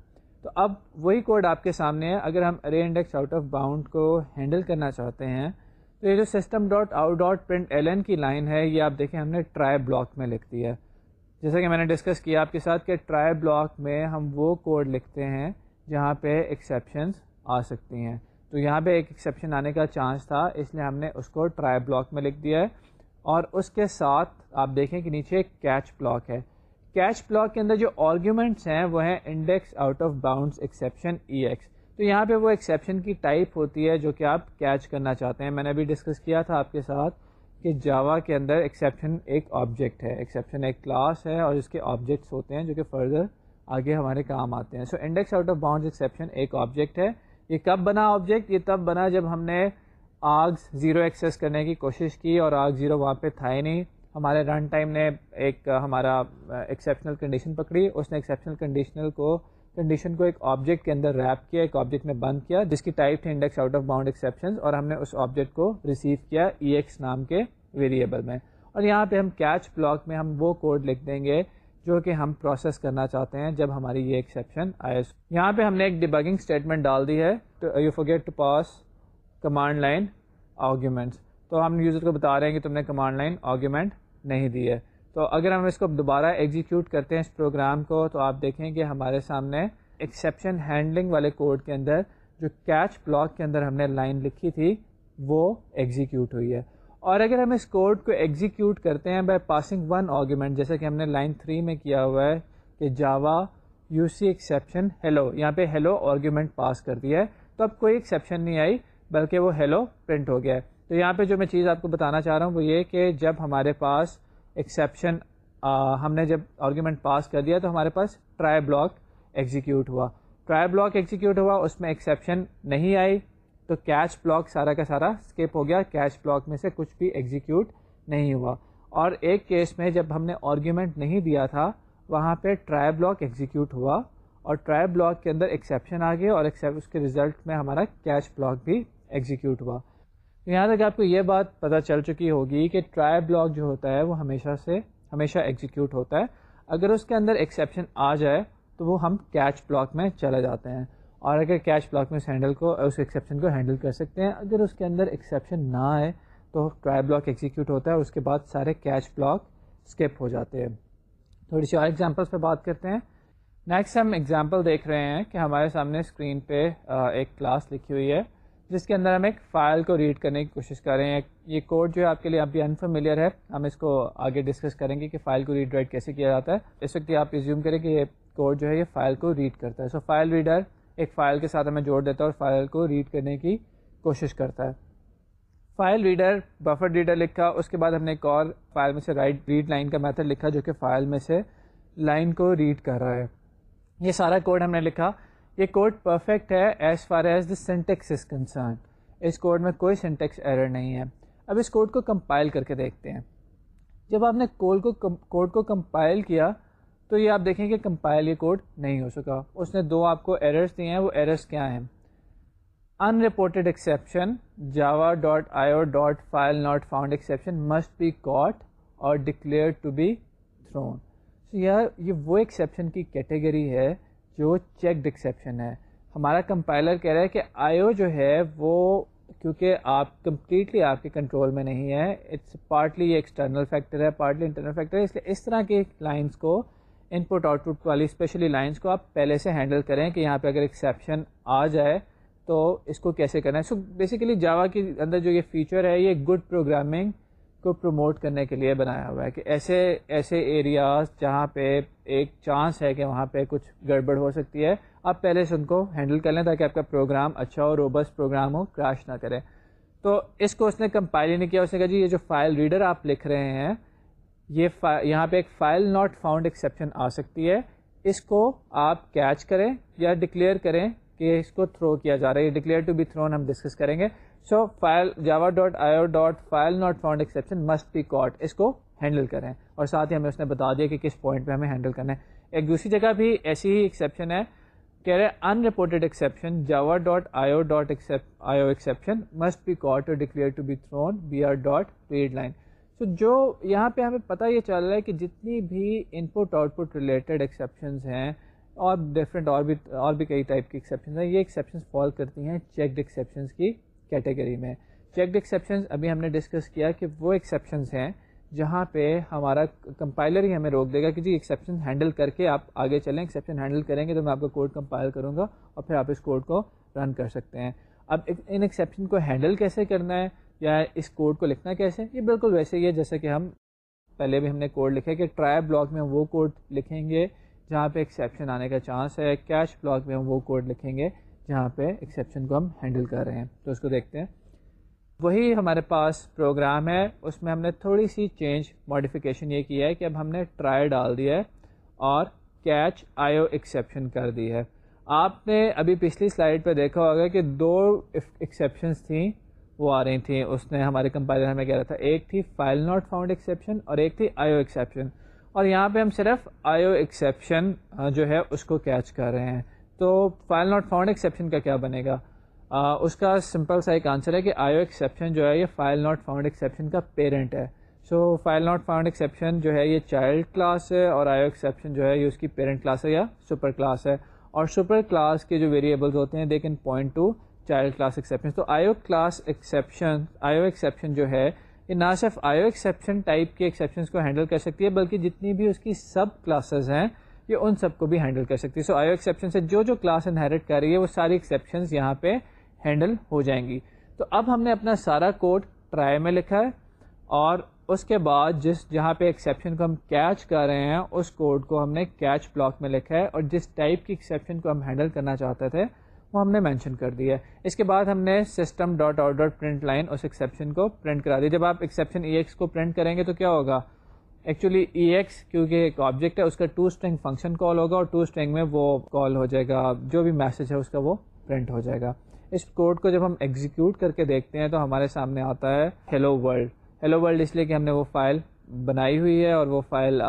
تو اب وہی کوڈ آپ کے سامنے ہے۔ اگر ہم array index out of bound کو ہینڈل کرنا چاہتے ہیں، تو یہ جو system dot out dot println کی لائن ہے، یہ آپ دیکھیں ہم نے ٹرائی بلاک میں لکھ دی ہے۔ جیسا کہ میں نے ڈسکس کیا، آپ کے ساتھ کہ ٹرائی بلاک میں ہم وہ کوڈ لکھتے ہیں جہاں پہ ایکسیپشنس آ سکتی ہیں۔ تو یہاں پہ ایک ایکسیپشن آنے کا چانس تھا، اس لیے ہم نے اس کو ٹرائی بلاک میں لکھ دیا ہے۔ اور اس کے ساتھ آپ دیکھیں کہ نیچے ایک کیچ بلاک ہے۔ کیچ بلاک کے اندر جو آرگیومنٹس ہیں، وہ ہیں index out of bounds exception E X تو یہاں پہ وہ ایکسیپشن کی ٹائپ ہوتی ہے جو کہ آپ کیچ کرنا چاہتے ہیں۔ میں نے ابھی ڈسکس کیا تھا آپ کے ساتھ۔ کہ جاوا کے اندر ایکسیپشن ایک آبجیکٹ ہے ایکسیپشن ایک کلاس ہے اور اس کے آبجیکٹس ہوتے ہیں جو کہ فردر آگے ہمارے کام آتے ہیں۔ So index out of bound exception ایک آبجیکٹ ہے۔ یہ کب بنا آبجیکٹ یہ تب بنا جب ہم نے آگز زیرو ایکسیس کرنے کی کوشش کی اور آگ زیرو وہاں پہ تھا ہی نہیں۔ ہمارے رن ٹائم نے ایک ہمارا ایکسیپشنل کنڈیشن پکڑی، اس نے ایکسیپشنل کنڈیشنل کو کنڈیشن کو ایک آبجیکٹ کے اندر ریپ کیا، ایک آبجیکٹ میں بند کیا، جس کی ٹائپ تھی index out of bound exception اور ہم نے اس آبجیکٹ کو ریسیو کیا ای ایکس نام کے ویریبل میں۔ اور یہاں پہ ہم کیچ بلاک میں ہم وہ کوڈ لکھ دیں گے جو کہ ہم پروسیس کرنا چاہتے ہیں جب ہماری یہ ایکسیپشن آئے۔ یہاں پہ ہم نے ایک ڈیبگنگ اسٹیٹمنٹ ڈال دی ہے۔ You forget to pass command line arguments تو ہم یوزر کو بتا رہے ہیں کہ تم نے کمانڈ لائن آرگیومنٹ نہیں دی ہے۔ تو اگر ہم اس کو دوبارہ ایگزیکیوٹ کرتے ہیں اس پروگرام کو، تو آپ دیکھیں کہ ہمارے سامنے ایکسیپشن ہینڈلنگ والے کوڈ کے اندر جو کیچ بلاک کے اندر ہم نے لائن لکھی تھی، وہ ایگزیکیوٹ ہوئی ہے۔ اور اگر ہم اس کوڈ کو ایگزیکیوٹ کرتے ہیں بائی پاسنگ ون آرگیومنٹ جیسے کہ ہم نے لائن تھری میں کیا ہوا ہے کہ Java U C exception hello یہاں پہ ہیلو آرگیومنٹ پاس کر دیا ہے، تو اب کوئی ایکسیپشن نہیں آئی، بلکہ وہ ہیلو پرنٹ ہو گیا ہے۔ تو یہاں پہ جو میں چیز آپ کو بتانا چاہ رہا ہوں، وہ یہ کہ جب ہمارے پاس ایکسیپشن ہم نے جب آرگیومنٹ پاس کر دیا تو ہمارے پاس ٹرائی بلاک ایگزیکیوٹ ہوا۔ ٹرائی بلاک ایگزیکیوٹ ہوا، اس میں ایکسیپشن نہیں آئی، تو کیچ بلاک سارا کا سارا اسکپ ہو گیا۔ کیچ بلاک میں سے کچھ بھی ایگزیکیوٹ نہیں ہوا۔ اور ایک کیس میں جب ہم نے آرگیومنٹ نہیں دیا تھا، وہاں پہ ٹرائی بلاک ایگزیکیوٹ ہوا اور ٹرائی بلاک کے اندر ایکسیپشن آ گیا اور اس کے ریزلٹ میں ہمارا کیچ بلاک بھی ایگزیکیوٹ ہوا۔ یہاں تک آپ کو یہ بات پتہ چل چکی ہوگی کہ ٹرائی بلاک جو ہوتا ہے وہ ہمیشہ سے ہمیشہ ایگزیکیوٹ ہوتا ہے۔ اگر اس کے اندر ایکسیپشن آ جائے تو وہ ہم کیچ بلاک میں چلے جاتے ہیں۔ اور اگر کیش بلاک میں اس ہینڈل کو اس ایکسیپشن کو ہینڈل کر سکتے ہیں۔ اگر اس کے اندر ایکسیپشن نہ آئے تو ٹرائی بلاک ایگزیکیوٹ ہوتا ہے اور اس کے بعد سارے کیش بلاک اسکپ ہو جاتے ہیں۔ تھوڑی سی اور ایگزامپلس پہ بات کرتے ہیں۔ نیکسٹ ہم ایگزامپل دیکھ رہے ہیں کہ ہمارے سامنے اسکرین پہ ایک کلاس لکھی ہوئی ہے۔ جس کے اندر ہم ایک فائل کو ریڈ کرنے کی کوشش کر رہے ہیں۔ یہ کوڈ جو ہے آپ کے لیے ابھی انفیملیئر ہے۔ ہم اس کو آگے ڈسکس کریں گے کہ فائل کو ریڈ رائٹ کیسے کیا جاتا ہے۔ اس وقت یہ آپ ریزیوم کریں کہ یہ کوڈ جو ہے یہ فائل کو ریڈ کرتا ہے۔ سو فائل ریڈر ایک فائل کے ساتھ ہمیں جوڑ دیتا ہے اور فائل کو ریڈ کرنے کی کوشش کرتا ہے۔ فائل ریڈر بفر ریڈر لکھا۔ اس کے بعد ہم نے ایک اور فائل میں سے رائٹ ریڈ لائن کا میتھڈ لکھا جو کہ فائل میں سے لائن کو ریڈ کر رہا ہے۔ یہ سارا کوڈ ہم نے لکھا۔ یہ کوڈ پرفیکٹ ہے as far as the syntax is concern us code میں کوئی سینٹیکس ایرر نہیں ہے۔ اب اس کوڈ کو کمپائل کر کے دیکھتے ہیں۔ جب آپ نے کوڈ کو کوڈ کو کمپائل کیا، تو یہ آپ دیکھیں کہ کمپائل یہ کوڈ نہیں ہو سکا۔ اس نے دو آپ کو ایررس دیے ہیں، وہ ایررس کیا ہیں؟ Unreported exception Java dot I O dot file not found exception must be caught or declare to be thrown یہ وہ ایکسیپشن کی کیٹیگری ہے جو چیکڈ ایکسیپشن ہے۔ ہمارا کمپائلر کہہ رہا ہے کہ آئی او جو ہے وہ کیونکہ آپ کمپلیٹلی آپ کے کنٹرول میں نہیں ہے اٹس پارٹلی یہ ایکسٹرنل فیکٹر ہے پارٹلی انٹرنل فیکٹر ہے۔ اس لیے اس طرح کی لائنس کو ان پٹ آؤٹ پٹ والی اسپیشلی لائنس کو آپ پہلے سے ہینڈل کریں کہ یہاں پہ اگر ایکسیپشن آ جائے تو اس کو کیسے کرنا ہے۔ سو بیسیکلی جاوا کے اندر جو یہ فیچر ہے، یہ گڈ پروگرامنگ کو پروموٹ کرنے کے لیے بنایا ہوا ہے کہ ایسے ایسے ایریاز جہاں پہ ایک چانس ہے کہ وہاں پہ کچھ گڑبڑ ہو سکتی ہے، آپ پہلے سے ان کو ہینڈل کر لیں تاکہ آپ کا پروگرام اچھا ہو روبس پروگرام ہو کراش نہ کرے۔ تو اس کو اس نے کمپائل ہی نہیں کیا، اس نے کہا جی یہ جو فائل ریڈر آپ لکھ رہے ہیں، یہ یہاں پہ ایک فائل ناٹ فاؤنڈ ایکسیپشن آ سکتی ہے۔ اس کو آپ کیچ کریں یا ڈکلیئر کریں کہ اس کو تھرو کیا جا رہا ہے۔ ڈکلیئر ٹو بی تھرون ہم ڈسکس کریں گے۔ So file Java dot I O dot file not found exception must be caught اس کو ہینڈل کریں اور ساتھ ہی ہمیں اس نے بتا دیا کہ کس پوائنٹ پہ ہمیں ہینڈل کرنا ہے ایک دوسری جگہ بھی ایسی ہی ایکسیپشن ہے کہہ رہے unreported exception Java dot I O dot I O exception must be caught or declare to be thrown B R dot read line تو جو یہاں پہ ہمیں پتہ یہ چل رہا ہے کہ جتنی بھی input output related exceptions ہیں اور ڈفرینٹ اور بھی اور بھی کئی ٹائپ کی ایکسیپشنز ہیں یہ ایکسیپشنس فال کرتی ہیں چیکڈ ایکسیپشنز کی کیٹیگری میں۔ چیکڈ ایکسیپشنز، ابھی ہم نے ڈسکس کیا کہ وہ ایکسیپشنز ہیں جہاں پہ ہمارا کمپائلر ہی ہمیں روک دے گا کہ جی ایکسیپشن ہینڈل کر کے آپ آگے چلیں، ایکسیپشن ہینڈل کریں گے تو میں آپ کا کوڈ کمپائل کروں گا اور پھر آپ اس کوڈ کو رن کر سکتے ہیں۔ اب ان ایکسیپشن کو ہینڈل کیسے کرنا ہے یا اس کوڈ کو لکھنا کیسے؟ یہ بالکل ویسے ہی ہے، جیسے کہ ہم پہلے بھی ہم نے کوڈ لکھا کہ ٹرائی بلاک میں ہم وہ کوڈ لکھیں گے جہاں پہ ایکسیپشن آنے کا چانس ہے، کیش بلاک میں ہم وہ کوڈ لکھیں گے۔ جہاں پہ ایکسیپشن کو ہم ہینڈل کر رہے ہیں۔ تو اس کو دیکھتے ہیں۔ وہی ہمارے پاس پروگرام ہے۔ اس میں ہم نے تھوڑی سی چینج ماڈیفیکیشن یہ کیا ہے کہ اب ہم نے ٹرائی ڈال دیا ہے اور کیچ آئی او ایکسیپشن کر دی ہے۔ آپ نے ابھی پچھلی سلائڈ پہ دیکھا ہوگا کہ دو ایکسیپشنس تھیں، وہ آ رہی تھیں۔ اس نے ہمارے کمپائلر ہمیں کہہ رہا تھا، ایک تھی فائل ناٹ فاؤنڈ ایکسیپشن اور ایک تھی آئی او ایکسیپشن اور یہاں پہ ہم صرف آئی او ایکسیپشن جو ہے، اس کو کیچ کر رہے ہیں۔ تو فائل ناٹ فاؤنڈ ایکسیپشن کا کیا بنے گا؟ آ, اس کا سمپل سا ایک آنسر ہے کہ آئی او ایکسیپشن جو ہے یہ فائل ناٹ فاؤنڈ ایکسیپشن کا پیرنٹ ہے۔ So file not found exception جو ہے یہ چائلڈ کلاس ہے اور آئی او ایکسیپشن جو ہے یہ اس کی پیرنٹ کلاس ہے یا سپر کلاس ہے۔ اور سپر کلاس کے جو ویریبلز ہوتے ہیں they can point to child class exception تو I O class exception I O exception جو ہے یہ نہ صرف آئی او ایکسیپشن ٹائپ کے ایکسیپشنس کو ہینڈل کر سکتی ہے بلکہ جتنی بھی اس کی سب کلاسز ہیں یہ ان سب کو بھی ہینڈل کر سکتی ہے۔ سو آئی او ایکسیپشن سے جو جو کلاس انہیریٹ کر رہی ہے، وہ ساری ایکسیپشنز یہاں پہ ہینڈل ہو جائیں گی۔ تو اب ہم نے اپنا سارا کوڈ ٹرائی میں لکھا ہے اور اس کے بعد جس جہاں پہ ایکسیپشن کو ہم کیچ کر رہے ہیں، اس کوڈ کو ہم نے کیچ بلاک میں لکھا ہے اور جس ٹائپ کی ایکسیپشن کو ہم ہینڈل کرنا چاہتے تھے، وہ ہم نے مینشن کر دیا ہے۔ اس کے بعد ہم نے system dot order print line اس ایکسیپشن کو پرنٹ کرا دیا جب آپ ایکسیپشن ای ایکس کو پرنٹ کریں گے تو کیا ہوگا؟ ایکچولی ای ایکس کیونکہ ایک آبجیکٹ ہے، اس کا ٹو اسٹرنگ فنکشن کال ہوگا اور ٹو اسٹرنگ میں وہ کال ہو جائے گا، جو بھی میسج ہے، اس کا وہ پرنٹ ہو جائے گا۔ اس کوڈ کو جب ہم ایگزیکیوٹ کر کے دیکھتے ہیں تو ہمارے سامنے آتا ہے ہیلو ورلڈ ہیلو ورلڈ اس لیے کہ ہم نے وہ فائل بنائی ہوئی ہے اور وہ فائل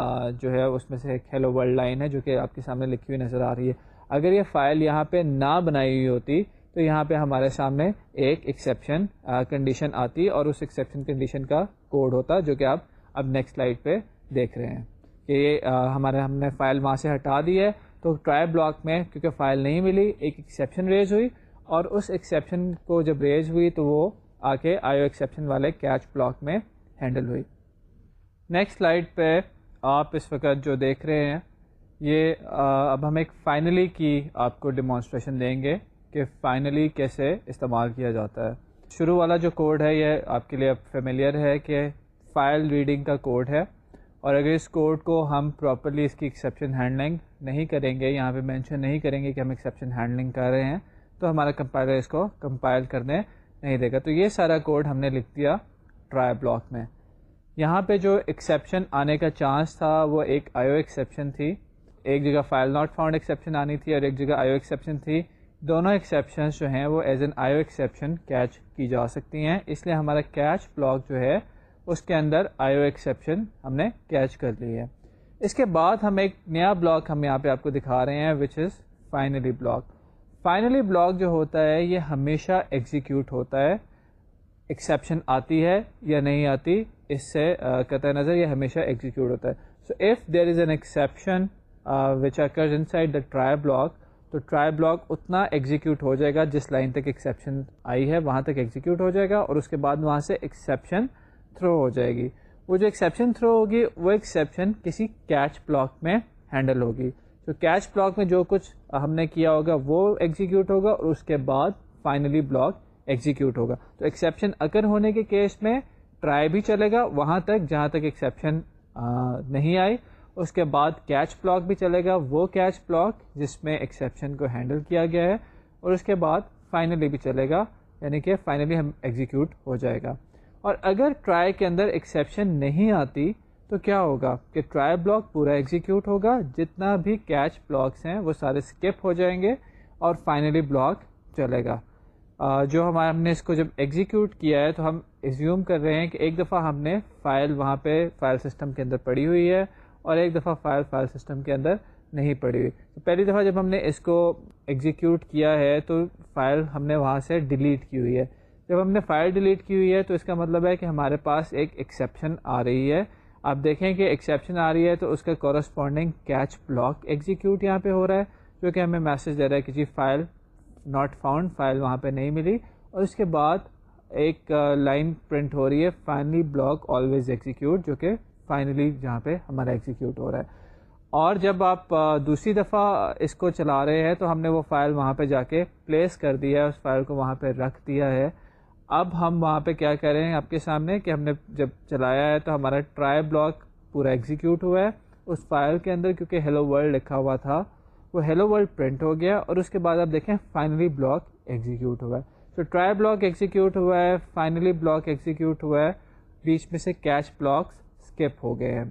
جو ہے، اس میں سے ایک ہیلو ورلڈ لائن ہے جو کہ آپ کے سامنے لکھی ہوئی نظر آ رہی ہے۔ اگر یہ فائل یہاں پہ نہ بنائی ہوئی ہوتی تو یہاں پہ ہمارے سامنے ایک ایکسیپشن کنڈیشن آتی اور اس ایکسیپشن کنڈیشن کا کوڈ ہوتا جو کہ آپ اب نیکسٹ سلائڈ پہ دیکھ رہے ہیں کہ یہ ہمارے ہم نے فائل وہاں سے ہٹا دی ہے تو ٹرائی بلاک میں کیونکہ فائل نہیں ملی، ایک ایکسیپشن ریز ہوئی اور اس ایکسیپشن کو جب ریز ہوئی تو وہ آ کے آئی او ایکسیپشن والے کیچ بلاک میں ہینڈل ہوئی۔ نیکسٹ سلائڈ پہ آپ اس وقت جو دیکھ رہے ہیں، یہ اب ہم ایک فائنلی کی آپ کو ڈیمانسٹریشن دیں گے کہ فائنلی کیسے استعمال کیا جاتا ہے۔ شروع والا جو کوڈ ہے یہ آپ کے لیے اب فیملیئر ہے کہ فائل ریڈنگ کا کوڈ ہے اور اگر اس کوڈ کو ہم پراپرلی اس کی ایکسیپشن ہینڈلنگ نہیں کریں گے، یہاں پہ مینشن نہیں کریں گے کہ ہم ایکسیپشن ہینڈلنگ کر رہے ہیں، تو ہمارا کمپائلر اس کو کمپائل کرنے نہیں دے گا۔ تو یہ سارا کوڈ ہم نے لکھ دیا ٹرائی بلاک میں۔ یہاں پہ جو ایکسیپشن آنے کا چانس تھا، وہ ایک آئی او ایکسیپشن تھی۔ ایک جگہ فائل ناٹ فاؤنڈ ایکسیپشن آنی تھی اور ایک جگہ آئی او ایکسیپشن تھی۔ دونوں ایکسیپشنس جو ہیں، وہ as an I O exception catch کی جا سکتی ہیں۔ اس لیے ہمارا کیچ بلاک جو ہے اس کے اندر آئی او ایکسیپشن ہم نے کیچ کر لی ہے۔ اس کے بعد ہم ایک نیا بلاک ہم یہاں پہ آپ کو دکھا رہے ہیں which is finally block finally block جو ہوتا ہے، یہ ہمیشہ ایگزیکیوٹ ہوتا ہے۔ ایکسیپشن آتی ہے یا نہیں آتی، اس سے قطع نظر یہ ہمیشہ ایگزیکیوٹ ہوتا ہے۔ So if there is an exception which occurs inside the try block تو ٹرائی بلاک اتنا ایگزیکیوٹ ہو جائے گا جس لائن تک ایکسیپشن آئی ہے، وہاں تک ایگزیکیوٹ ہو جائے گا اور اس کے بعد وہاں سے ایکسیپشن تھرو ہو جائے گی۔ وہ جو ایکسیپشن تھرو ہوگی، وہ ایکسیپشن کسی کیچ بلاک میں ہینڈل ہوگی۔ تو کیچ بلاک میں جو کچھ ہم نے کیا ہوگا، وہ ایگزیکیوٹ ہوگا اور اس کے بعد فائنلی بلاک ایگزیکیوٹ ہوگا۔ تو ایکسیپشن اکر ہونے کے کیس میں ٹرائی بھی چلے گا، وہاں تک جہاں تک ایکسیپشن نہیں آئی، اس کے بعد کیچ بلاک بھی چلے گا۔ وہ کیچ بلاک جس میں ایکسیپشن کو ہینڈل کیا گیا ہے، اور اس کے بعد فائنلی بھی چلے گا یعنی کہ فائنلی ہم ایگزیکیوٹ ہو جائے گا۔ اور اگر ٹرائی کے اندر ایکسیپشن نہیں آتی، تو کیا ہوگا؟ کہ ٹرائی بلاک پورا ایگزیکیوٹ ہوگا، جتنا بھی کیچ بلاکس ہیں، وہ سارے اسکپ ہو جائیں گے اور فائنلی بلاک چلے گا۔ جو ہمارا ہم نے اس کو جب ایگزیکیوٹ کیا ہے، تو ہم ایزیوم کر رہے ہیں کہ ایک دفعہ ہم نے فائل وہاں پہ فائل سسٹم کے اندر پڑی ہوئی ہے اور ایک دفعہ فائل فائل سسٹم کے اندر نہیں پڑی ہوئی۔ تو پہلی دفعہ جب ہم نے اس کو ایگزیکیوٹ کیا ہے، تو فائل ہم نے وہاں سے ڈیلیٹ کی ہوئی ہے۔ جب ہم نے فائل ڈیلیٹ کی ہوئی ہے تو اس کا مطلب ہے کہ ہمارے پاس ایک ایکسیپشن آ رہی ہے۔ آپ دیکھیں کہ ایکسیپشن آ رہی ہے تو اس کا کورسپونڈنگ کیچ بلاک ایگزیکیوٹ یہاں پہ ہو رہا ہے، جو کہ ہمیں میسج دے رہا ہے کہ جی فائل ناٹ فاؤنڈ فائل وہاں پہ نہیں ملی۔ اور اس کے بعد ایک لائن پرنٹ ہو رہی ہے فائنلی بلاک آلویز ایگزیکیوٹ جو کہ فائنلی جہاں پہ ہمارا ایگزیکیوٹ ہو رہا ہے۔ اور جب آپ دوسری دفعہ اس کو چلا رہے ہیں تو ہم نے وہ فائل وہاں پہ جا کے پلیس کر دیا ہے، اس فائل کو وہاں پہ رکھ دیا ہے۔ اب ہم وہاں پہ کیا کریں ہیں آپ کے سامنے کہ ہم نے جب چلایا ہے تو ہمارا ٹرائی بلاک پورا ایگزیکیوٹ ہوا ہے۔ اس فائل کے اندر کیونکہ ہیلو ورلڈ لکھا ہوا تھا، وہ ہیلو ورلڈ پرنٹ ہو گیا اور اس کے بعد آپ دیکھیں فائنلی بلاک ایگزیکیوٹ ہوا ہے۔ تو ٹرائی بلاک ایگزیکیوٹ ہوا ہے فائنلی بلاک ایگزیکیوٹ ہوا ہے۔ بیچ میں سے کیچ بلاکس اسکپ ہو گئے ہیں۔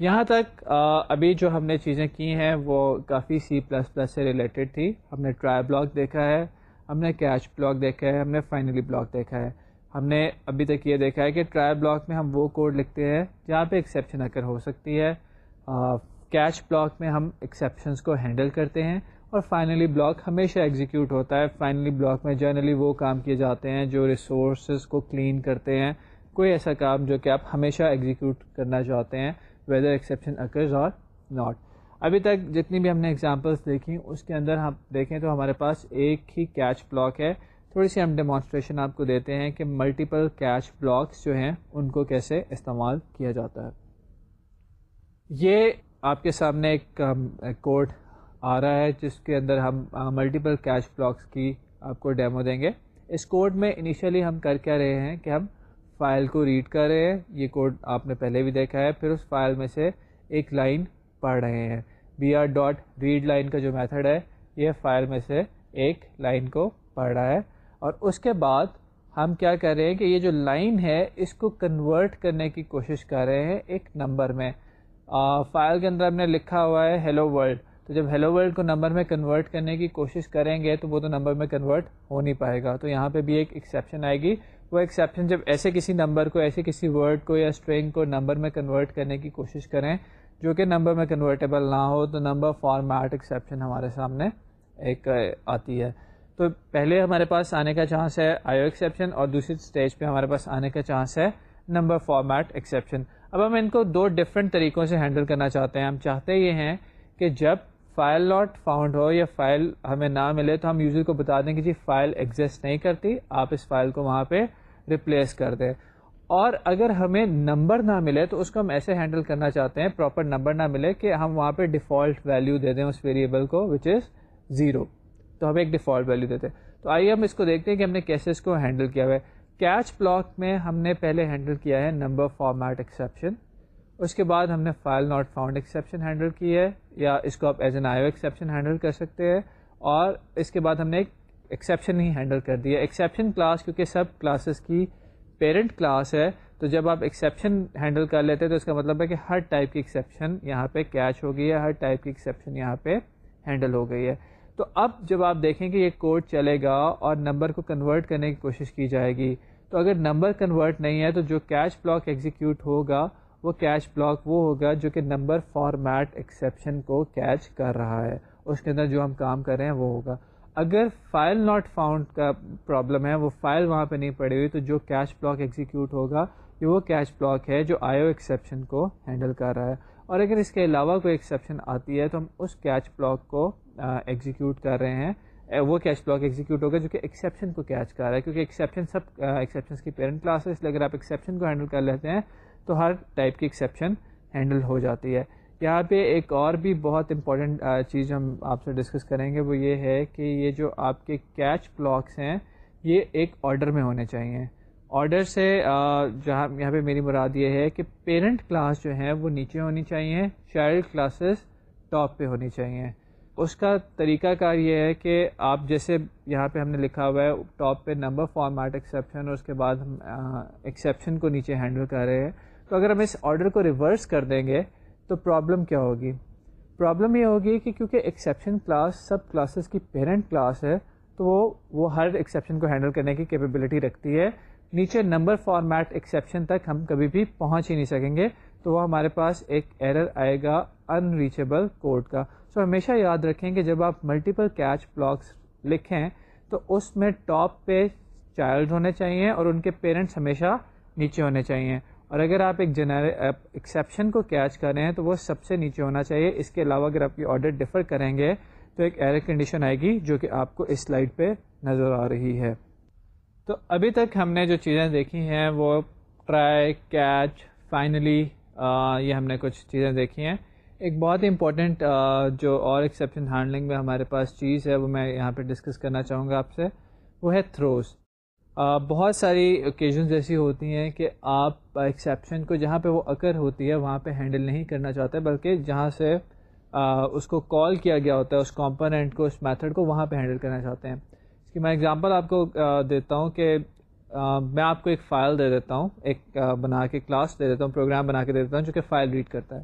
یہاں تک ابھی جو ہم نے چیزیں کی ہیں وہ کافی سی پلس پلس سے ریلیٹڈ تھی۔ ہم نے ٹرائی بلاک دیکھا ہے۔ ہم نے کیچ بلاک دیکھا ہے، ہم نے فائنلی بلاک دیکھا ہے۔ ہم نے ابھی تک یہ دیکھا ہے کہ ٹرائی بلاک میں ہم وہ کوڈ لکھتے ہیں جہاں پہ ایکسیپشن اکر ہو سکتی ہے۔ کیچ بلاک میں ہم ایکسیپشنس کو ہینڈل کرتے ہیں اور فائنلی بلاک ہمیشہ ایگزیکیوٹ ہوتا ہے۔ فائنلی بلاک میں جنرلی وہ کام کیے جاتے ہیں جو ریسورسز کو کلین کرتے ہیں۔ کوئی ایسا کام جو کہ آپ ہمیشہ ایگزیکیوٹ کرنا چاہتے ہیں ویدر ایکسیپشن اکرز اور ناٹ ابھی تک جتنی بھی ہم نے ایگزامپلس دیکھی، اس کے اندر ہم دیکھیں تو ہمارے پاس ایک ہی کیچ بلاک ہے۔ تھوڑی سی ہم ڈیمانسٹریشن آپ کو دیتے ہیں کہ ملٹیپل کیچ بلاکس جو ہیں، ان کو کیسے استعمال کیا جاتا ہے۔ یہ آپ کے سامنے ایک کوڈ آ رہا ہے، جس کے اندر ہم ملٹیپل کیش بلاکس کی آپ کو ڈیمو دیں گے۔ اس کوڈ میں انیشلی ہم کر کیا رہے ہیں کہ ہم فائل کو ریڈ کر رہے ہیں۔ یہ کوڈ آپ نے پہلے بھی دیکھا ہے۔ پھر اس فائل میں سے ایک لائن پڑھ رہے ہیں۔ B R dot read line کا جو میتھڈ ہے، یہ فائل میں سے ایک لائن کو پڑھ رہا ہے۔ اور اس کے بعد ہم کیا کر رہے ہیں کہ یہ جو لائن ہے، اس کو کنورٹ کرنے کی کوشش کر رہے ہیں ایک نمبر میں۔ فائل کے اندر ہم نے لکھا ہوا ہے ہیلو ورلڈ تو جب ہیلو ورلڈ کو نمبر میں کنورٹ کرنے کی کوشش کریں گے، تو وہ تو نمبر میں کنورٹ ہو نہیں پائے گا۔ تو یہاں پہ بھی ایک ایکسیپشن آئے گی۔ وہ ایکسیپشن جب ایسے کسی نمبر کو، ایسے کسی ورڈ کو یا اسٹرینگ کو نمبر میں کنورٹ کرنے کی کوشش کریں جو کہ نمبر میں کنورٹیبل نہ ہو، تو نمبر فارمیٹ ایکسیپشن ہمارے سامنے ایک آتی ہے۔ تو پہلے ہمارے پاس آنے کا چانس ہے آئی او ایکسیپشن اور دوسری اسٹیج پہ ہمارے پاس آنے کا چانس ہے نمبر فارمیٹ ایکسیپشن اب ہم ان کو دو ڈفرینٹ طریقوں سے ہینڈل کرنا چاہتے ہیں۔ ہم چاہتے یہ ہیں کہ جب فائل ناٹ فاؤنڈ ہو یا فائل ہمیں نہ ملے، تو ہم یوزر کو بتا دیں کہ جی فائل ایگزسٹ نہیں کرتی، آپ اس فائل کو وہاں پہ ریپلیس کر دیں۔ اور اگر ہمیں نمبر نہ ملے تو اس کو ہم ایسے ہینڈل کرنا چاہتے ہیں پراپر نمبر نہ ملے کہ ہم وہاں پہ ڈیفالٹ ویلیو دے دیں اس ویریبل کو وچ از زیرو تو ہم ایک ڈیفالٹ ویلیو دیتے ہیں۔ تو آئیے ہم اس کو دیکھتے ہیں کہ ہم نے کیسے اس کو ہینڈل کیا ہوا ہے۔ کیچ بلاک میں ہم نے پہلے ہینڈل کیا ہے نمبر فارمیٹ ایکسیپشن اس کے بعد ہم نے file not found exception handle کی ہے، یا اس کو آپ as an I O exception handle کر سکتے ہیں۔ اور اس کے بعد ہم نے ایک ایکسیپشن ہی ہینڈل کر دیا۔ ایکسیپشن کلاس کیونکہ سب کلاسز کی پیرنٹ کلاس ہے، تو جب آپ ایکسیپشن ہینڈل کر لیتے ہیں تو اس کا مطلب ہے کہ ہر ٹائپ کی ایکسیپشن یہاں پہ کیچ ہو گئی ہے، ہر ٹائپ کی ایکسیپشن یہاں پہ ہینڈل ہو گئی ہے۔ تو اب جب آپ دیکھیں کہ یہ کوڈ چلے گا اور نمبر کو کنورٹ کرنے کی کوشش کی جائے گی، تو اگر نمبر کنورٹ نہیں ہے تو جو کیچ بلاک ایگزیکیوٹ ہوگا، وہ کیچ بلاک وہ ہوگا جو کہ نمبر فارمیٹ ایکسیپشن کو کیچ کر رہا ہے۔ اس کے اندر جو ہم کام کر رہے ہیں وہ ہوگا۔ اگر فائل ناٹ فاؤنڈ کا پرابلم ہے، وہ فائل وہاں پہ نہیں پڑی ہوئی، تو جو کیچ بلاک ایگزیکیوٹ ہوگا، یہ وہ کیچ بلاک ہے جو آئی او ایکسیپشن کو ہینڈل کر رہا ہے۔ اور اگر اس کے علاوہ کوئی ایکسیپشن آتی ہے، تو ہم اس کیچ بلاک کو ایگزیکیوٹ کر رہے ہیں۔ وہ کیچ بلاک ایگزیکیوٹ ہوگا جو کہ ایکسیپشن کو کیچ کر رہا ہے، کیونکہ ایکسیپشن سب ایکسیپشن کی پیرنٹ کلاس ہے۔ اس لیے اگر آپ ایکسیپشن کو ہینڈل کر لیتے ہیں، تو ہر ٹائپ کی ایکسیپشن ہینڈل ہو جاتی ہے۔ یہاں پہ ایک اور بھی بہت امپورٹنٹ چیز ہم آپ سے ڈسکس کریں گے، وہ یہ ہے کہ یہ جو آپ کے کیچ بلاکس ہیں، یہ ایک آرڈر میں ہونے چاہیے۔ آرڈر سے جہاں، یہاں پہ میری مراد یہ ہے کہ پیرنٹ کلاس جو ہیں، وہ نیچے ہونی چاہیے چائلڈ کلاسز ٹاپ پہ ہونی چاہیے۔ اس کا طریقہ کار یہ ہے کہ آپ جیسے یہاں پہ ہم نے لکھا ہوا ہے ٹاپ پہ نمبر فارمیٹ ایکسیپشن اور اس کے بعد ہم ایکسیپشن کو نیچے ہینڈل کر رہے ہیں۔ تو اگر ہم اس آرڈر کو ریورس کر دیں گے تو پرابلم کیا ہوگی؟ پرابلم یہ ہوگی کہ کیونکہ ایکسیپشن کلاس سب کلاسز کی پیرنٹ کلاس ہے، تو وہ وہ ہر ایکسیپشن کو ہینڈل کرنے کی کیپیبلٹی رکھتی ہے۔ نیچے نمبر فارمیٹ ایکسیپشن تک ہم کبھی بھی پہنچ ہی نہیں سکیں گے، تو وہ ہمارے پاس ایک ایرر آئے گا ان ریچیبل کوڈ کا۔ سو ہمیشہ یاد رکھیں کہ جب آپ ملٹیپل کیچ بلاکس لکھیں، تو اس میں ٹاپ پہ چائلڈ ہونے چاہیے اور ان کے پیرنٹس ہمیشہ نیچے ہونے چاہیے اور اگر آپ ایک جنر ایکسیپشن کو کیچ کر رہے ہیں تو وہ سب سے نیچے ہونا چاہیے۔ اس کے علاوہ اگر آپ کی آرڈر ڈفر کریں گے تو ایک ایئر کنڈیشن آئے گی جو کہ آپ کو اس سلائڈ پہ نظر آ رہی ہے۔ تو ابھی تک ہم نے جو چیزیں دیکھی ہیں وہ ٹرائی کیچ فائنلی یہ ہم نے کچھ چیزیں دیکھی ہیں۔ ایک بہت ہی امپورٹنٹ جو اور ایکسیپشن ہینڈلنگ میں ہمارے پاس چیز ہے وہ میں یہاں پہ ڈسکس کرنا چاہوں گا آپ سے، وہ ہے تھروز بہت ساری اوکیزنز ایسی ہوتی ہیں کہ آپ ایکسیپشن کو جہاں پہ وہ اکر ہوتی ہے، وہاں پہ ہینڈل نہیں کرنا چاہتے، بلکہ جہاں سے اس کو کال کیا گیا ہوتا ہے، اس کمپوننٹ کو، اس میتھڈ کو، وہاں پہ ہینڈل کرنا چاہتے ہیں۔ اس کی میں اگزامپل آپ کو دیتا ہوں کہ میں آپ کو ایک فائل دے دیتا ہوں، ایک بنا کے کلاس دے دیتا ہوں پروگرام بنا کے دے دیتا ہوں، جو کہ فائل ریڈ کرتا ہے۔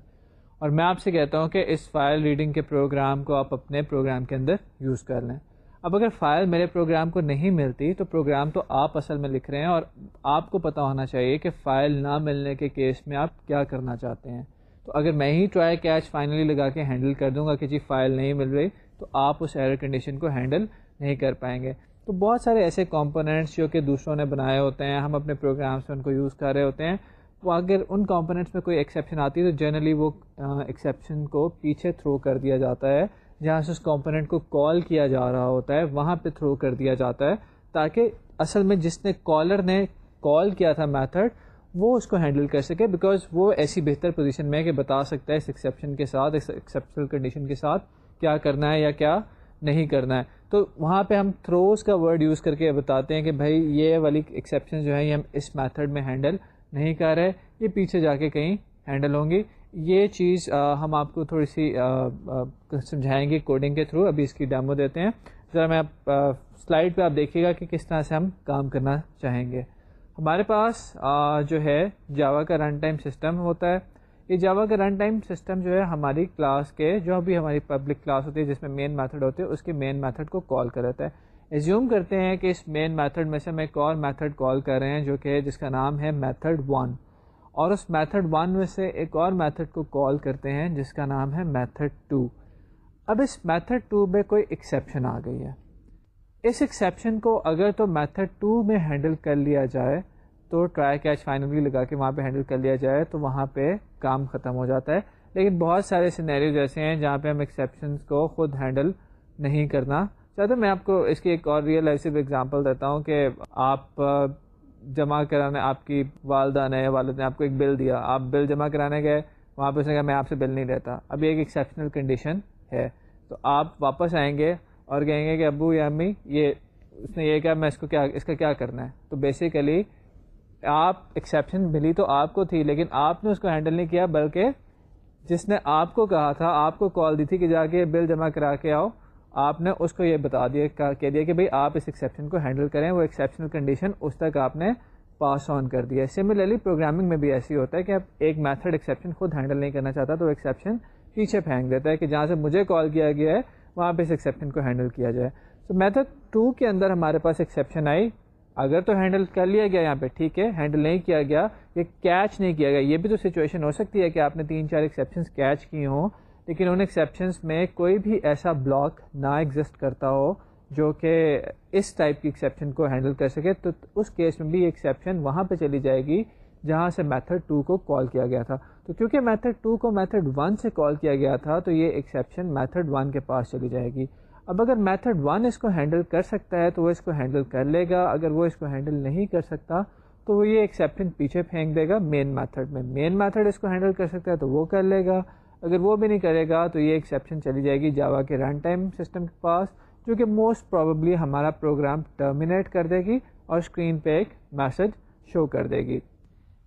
اور میں آپ سے کہتا ہوں کہ اس فائل ریڈنگ کے پروگرام کو آپ اپنے پروگرام کے اندر یوز کر لیں۔ اب اگر فائل میرے پروگرام کو نہیں ملتی تو پروگرام تو آپ اصل میں لکھ رہے ہیں اور آپ کو پتہ ہونا چاہیے کہ فائل نہ ملنے کے کیس میں آپ کیا کرنا چاہتے ہیں۔ تو اگر میں ہی ٹرائی کیچ فائنلی لگا کے ہینڈل کر دوں گا کہ جی فائل نہیں مل رہی تو آپ اس ایرر کنڈیشن کو ہینڈل نہیں کر پائیں گے۔ تو بہت سارے ایسے کمپوننٹس جو کہ دوسروں نے بنائے ہوتے ہیں، ہم اپنے پروگرامس میں ان کو یوز کر رہے ہوتے ہیں۔ وہ اگر ان کمپوننٹس میں کوئی ایکسیپشن آتی ہے تو جنرلی وہ ایکسیپشن کو پیچھے تھرو کر دیا جاتا ہے۔ جہاں سے اس کمپوننٹ کو کال کیا جا رہا ہوتا ہے، وہاں پہ تھرو کر دیا جاتا ہے تاکہ اصل میں جس نے کالر نے کال کیا تھا میتھڈ وہ اس کو ہینڈل کر سکے بیکاز وہ ایسی بہتر پوزیشن میں ہے کہ بتا سکتا ہے اس ایکسیپشن کے ساتھ، اس ایکسیپشنل کنڈیشن کے ساتھ کیا کرنا ہے یا کیا نہیں کرنا ہے۔ تو وہاں پہ ہم تھروز کا ورڈ یوز کر کے بتاتے ہیں کہ بھائی یہ والی ایکسیپشن جو ہے یہ ہم اس میتھڈ میں ہینڈل نہیں کر رہے، یہ پیچھے جا کے کہیں ہینڈل ہوں گی۔ یہ چیز ہم آپ کو تھوڑی سی سمجھائیں گے کوڈنگ کے تھرو ابھی اس کی ڈیمو دیتے ہیں۔ ذرا میں آپ سلائڈ پہ آپ دیکھیے گا کہ کس طرح سے ہم کام کرنا چاہیں گے۔ ہمارے پاس جو ہے جاوا کا رن ٹائم سسٹم ہوتا ہے۔ یہ جاوا کا رن ٹائم سسٹم جو ہے ہماری کلاس کے، جو ابھی ہماری پبلک کلاس ہوتی ہے، جس میں مین میتھڈ ہوتے ہیں، اس کے مین میتھڈ کو کال کر رہتا ہے۔ ایزیوم کرتے ہیں کہ اس مین میتھڈ میں سے ہم ایک اور میتھڈ کال کر رہے ہیں، جو کہ، جس کا نام ہے میتھڈ ون اور اس میتھڈ ون میں سے ایک اور میتھڈ کو کال کرتے ہیں، جس کا نام ہے میتھڈ ٹو۔ اب اس میتھڈ ٹو میں کوئی ایکسیپشن آ گئی ہے۔ اس ایکسیپشن کو اگر تو میتھڈ ٹو میں ہینڈل کر لیا جائے، تو ٹرائی کیچ فائنلی لگا کے وہاں پہ ہینڈل کر لیا جائے، تو وہاں پہ کام ختم ہو جاتا ہے۔ لیکن بہت سارے سینیریو جیسے ہیں جہاں پہ ہم ایکسیپشنس کو خود ہینڈل نہیں کرنا چاہتے۔ میں آپ کو اس کی ایک اور ریئل لائف ایگزامپل دیتا ہوں کہ آپ جمع کرانے، آپ کی والدہ نے والد نے آپ کو ایک بل دیا، آپ بل جمع کرانے گئے، وہاں پہ اس نے کہا میں آپ سے بل نہیں لیتا۔ اب یہ ایک ایکسیپشنل کنڈیشن ہے۔ تو آپ واپس آئیں گے اور کہیں گے کہ ابو یا امی، یہ اس نے یہ کہا میں اس کو کیا، اس کا کیا کرنا ہے؟ تو بیسیکلی آپ ایکسیپشن ملی تو آپ کو تھی، لیکن آپ نے اس کو ہینڈل نہیں کیا، بلکہ جس نے آپ کو کہا تھا، آپ کو کال دی تھی کہ جا کے بل جمع کرا کے آؤ۔ آپ نے اس کو یہ بتا دیا، کہہ دیا کہ بھائی آپ اس ایکسیپشن کو ہینڈل کریں، وہ ایکسیپشنل کنڈیشن اس تک آپ نے پاس آن کر دیا۔ سملرلی پروگرامنگ میں بھی ایسی ہوتا ہے کہ اب ایک میتھڈ ایکسیپشن خود ہینڈل نہیں کرنا چاہتا، تو ایکسیپشن پیچھے پھینک دیتا ہے کہ جہاں سے مجھے کال کیا گیا ہے، وہاں پہ اس ایکسیپشن کو ہینڈل کیا جائے۔ تو میتھڈ ٹو کے اندر ہمارے پاس ایکسیپشن آئی۔ اگر تو ہینڈل کر لیا گیا یہاں پہ، ٹھیک ہے ہینڈل نہیں کیا گیا، یہ کیچ نہیں کیا گیا۔ یہ بھی تو سچویشن ہو سکتی ہے کہ آپ نے تین چار ایکسیپشنس کیچ کی ہوں۔ لیکن ان ایکسیپشنس میں کوئی بھی ایسا بلاک نہ ایگزسٹ کرتا ہو جو کہ اس ٹائپ کی ایکسیپشن کو ہینڈل کر سکے، تو اس کیس میں بھی ایکسیپشن وہاں پہ چلی جائے گی جہاں سے میتھڈ ٹو کو کال کیا گیا تھا۔ تو کیونکہ میتھڈ ٹو کو میتھڈ ون سے کال کیا گیا تھا، تو یہ ایکسیپشن میتھڈ ون کے پاس چلی جائے گی۔ اب اگر میتھڈ ون اس کو ہینڈل کر سکتا ہے، تو وہ اس کو ہینڈل کر لے گا۔ اگر وہ اس کو ہینڈل نہیں کر سکتا، تو وہ یہ ایکسیپشن پیچھے پھینک دے گا۔ مین میتھڈ میں مین میتھڈ اس کو ہینڈل کر سکتا ہے، تو وہ کر لے گا۔ اگر وہ بھی نہیں کرے گا تو یہ ایکسیپشن چلی جائے گی جاوا کے رن ٹائم سسٹم کے پاس، جو کہ موسٹ پرابیبلی ہمارا پروگرام ٹرمینیٹ کر دے گی اور اسکرین پہ ایک میسج شو کر دے گی۔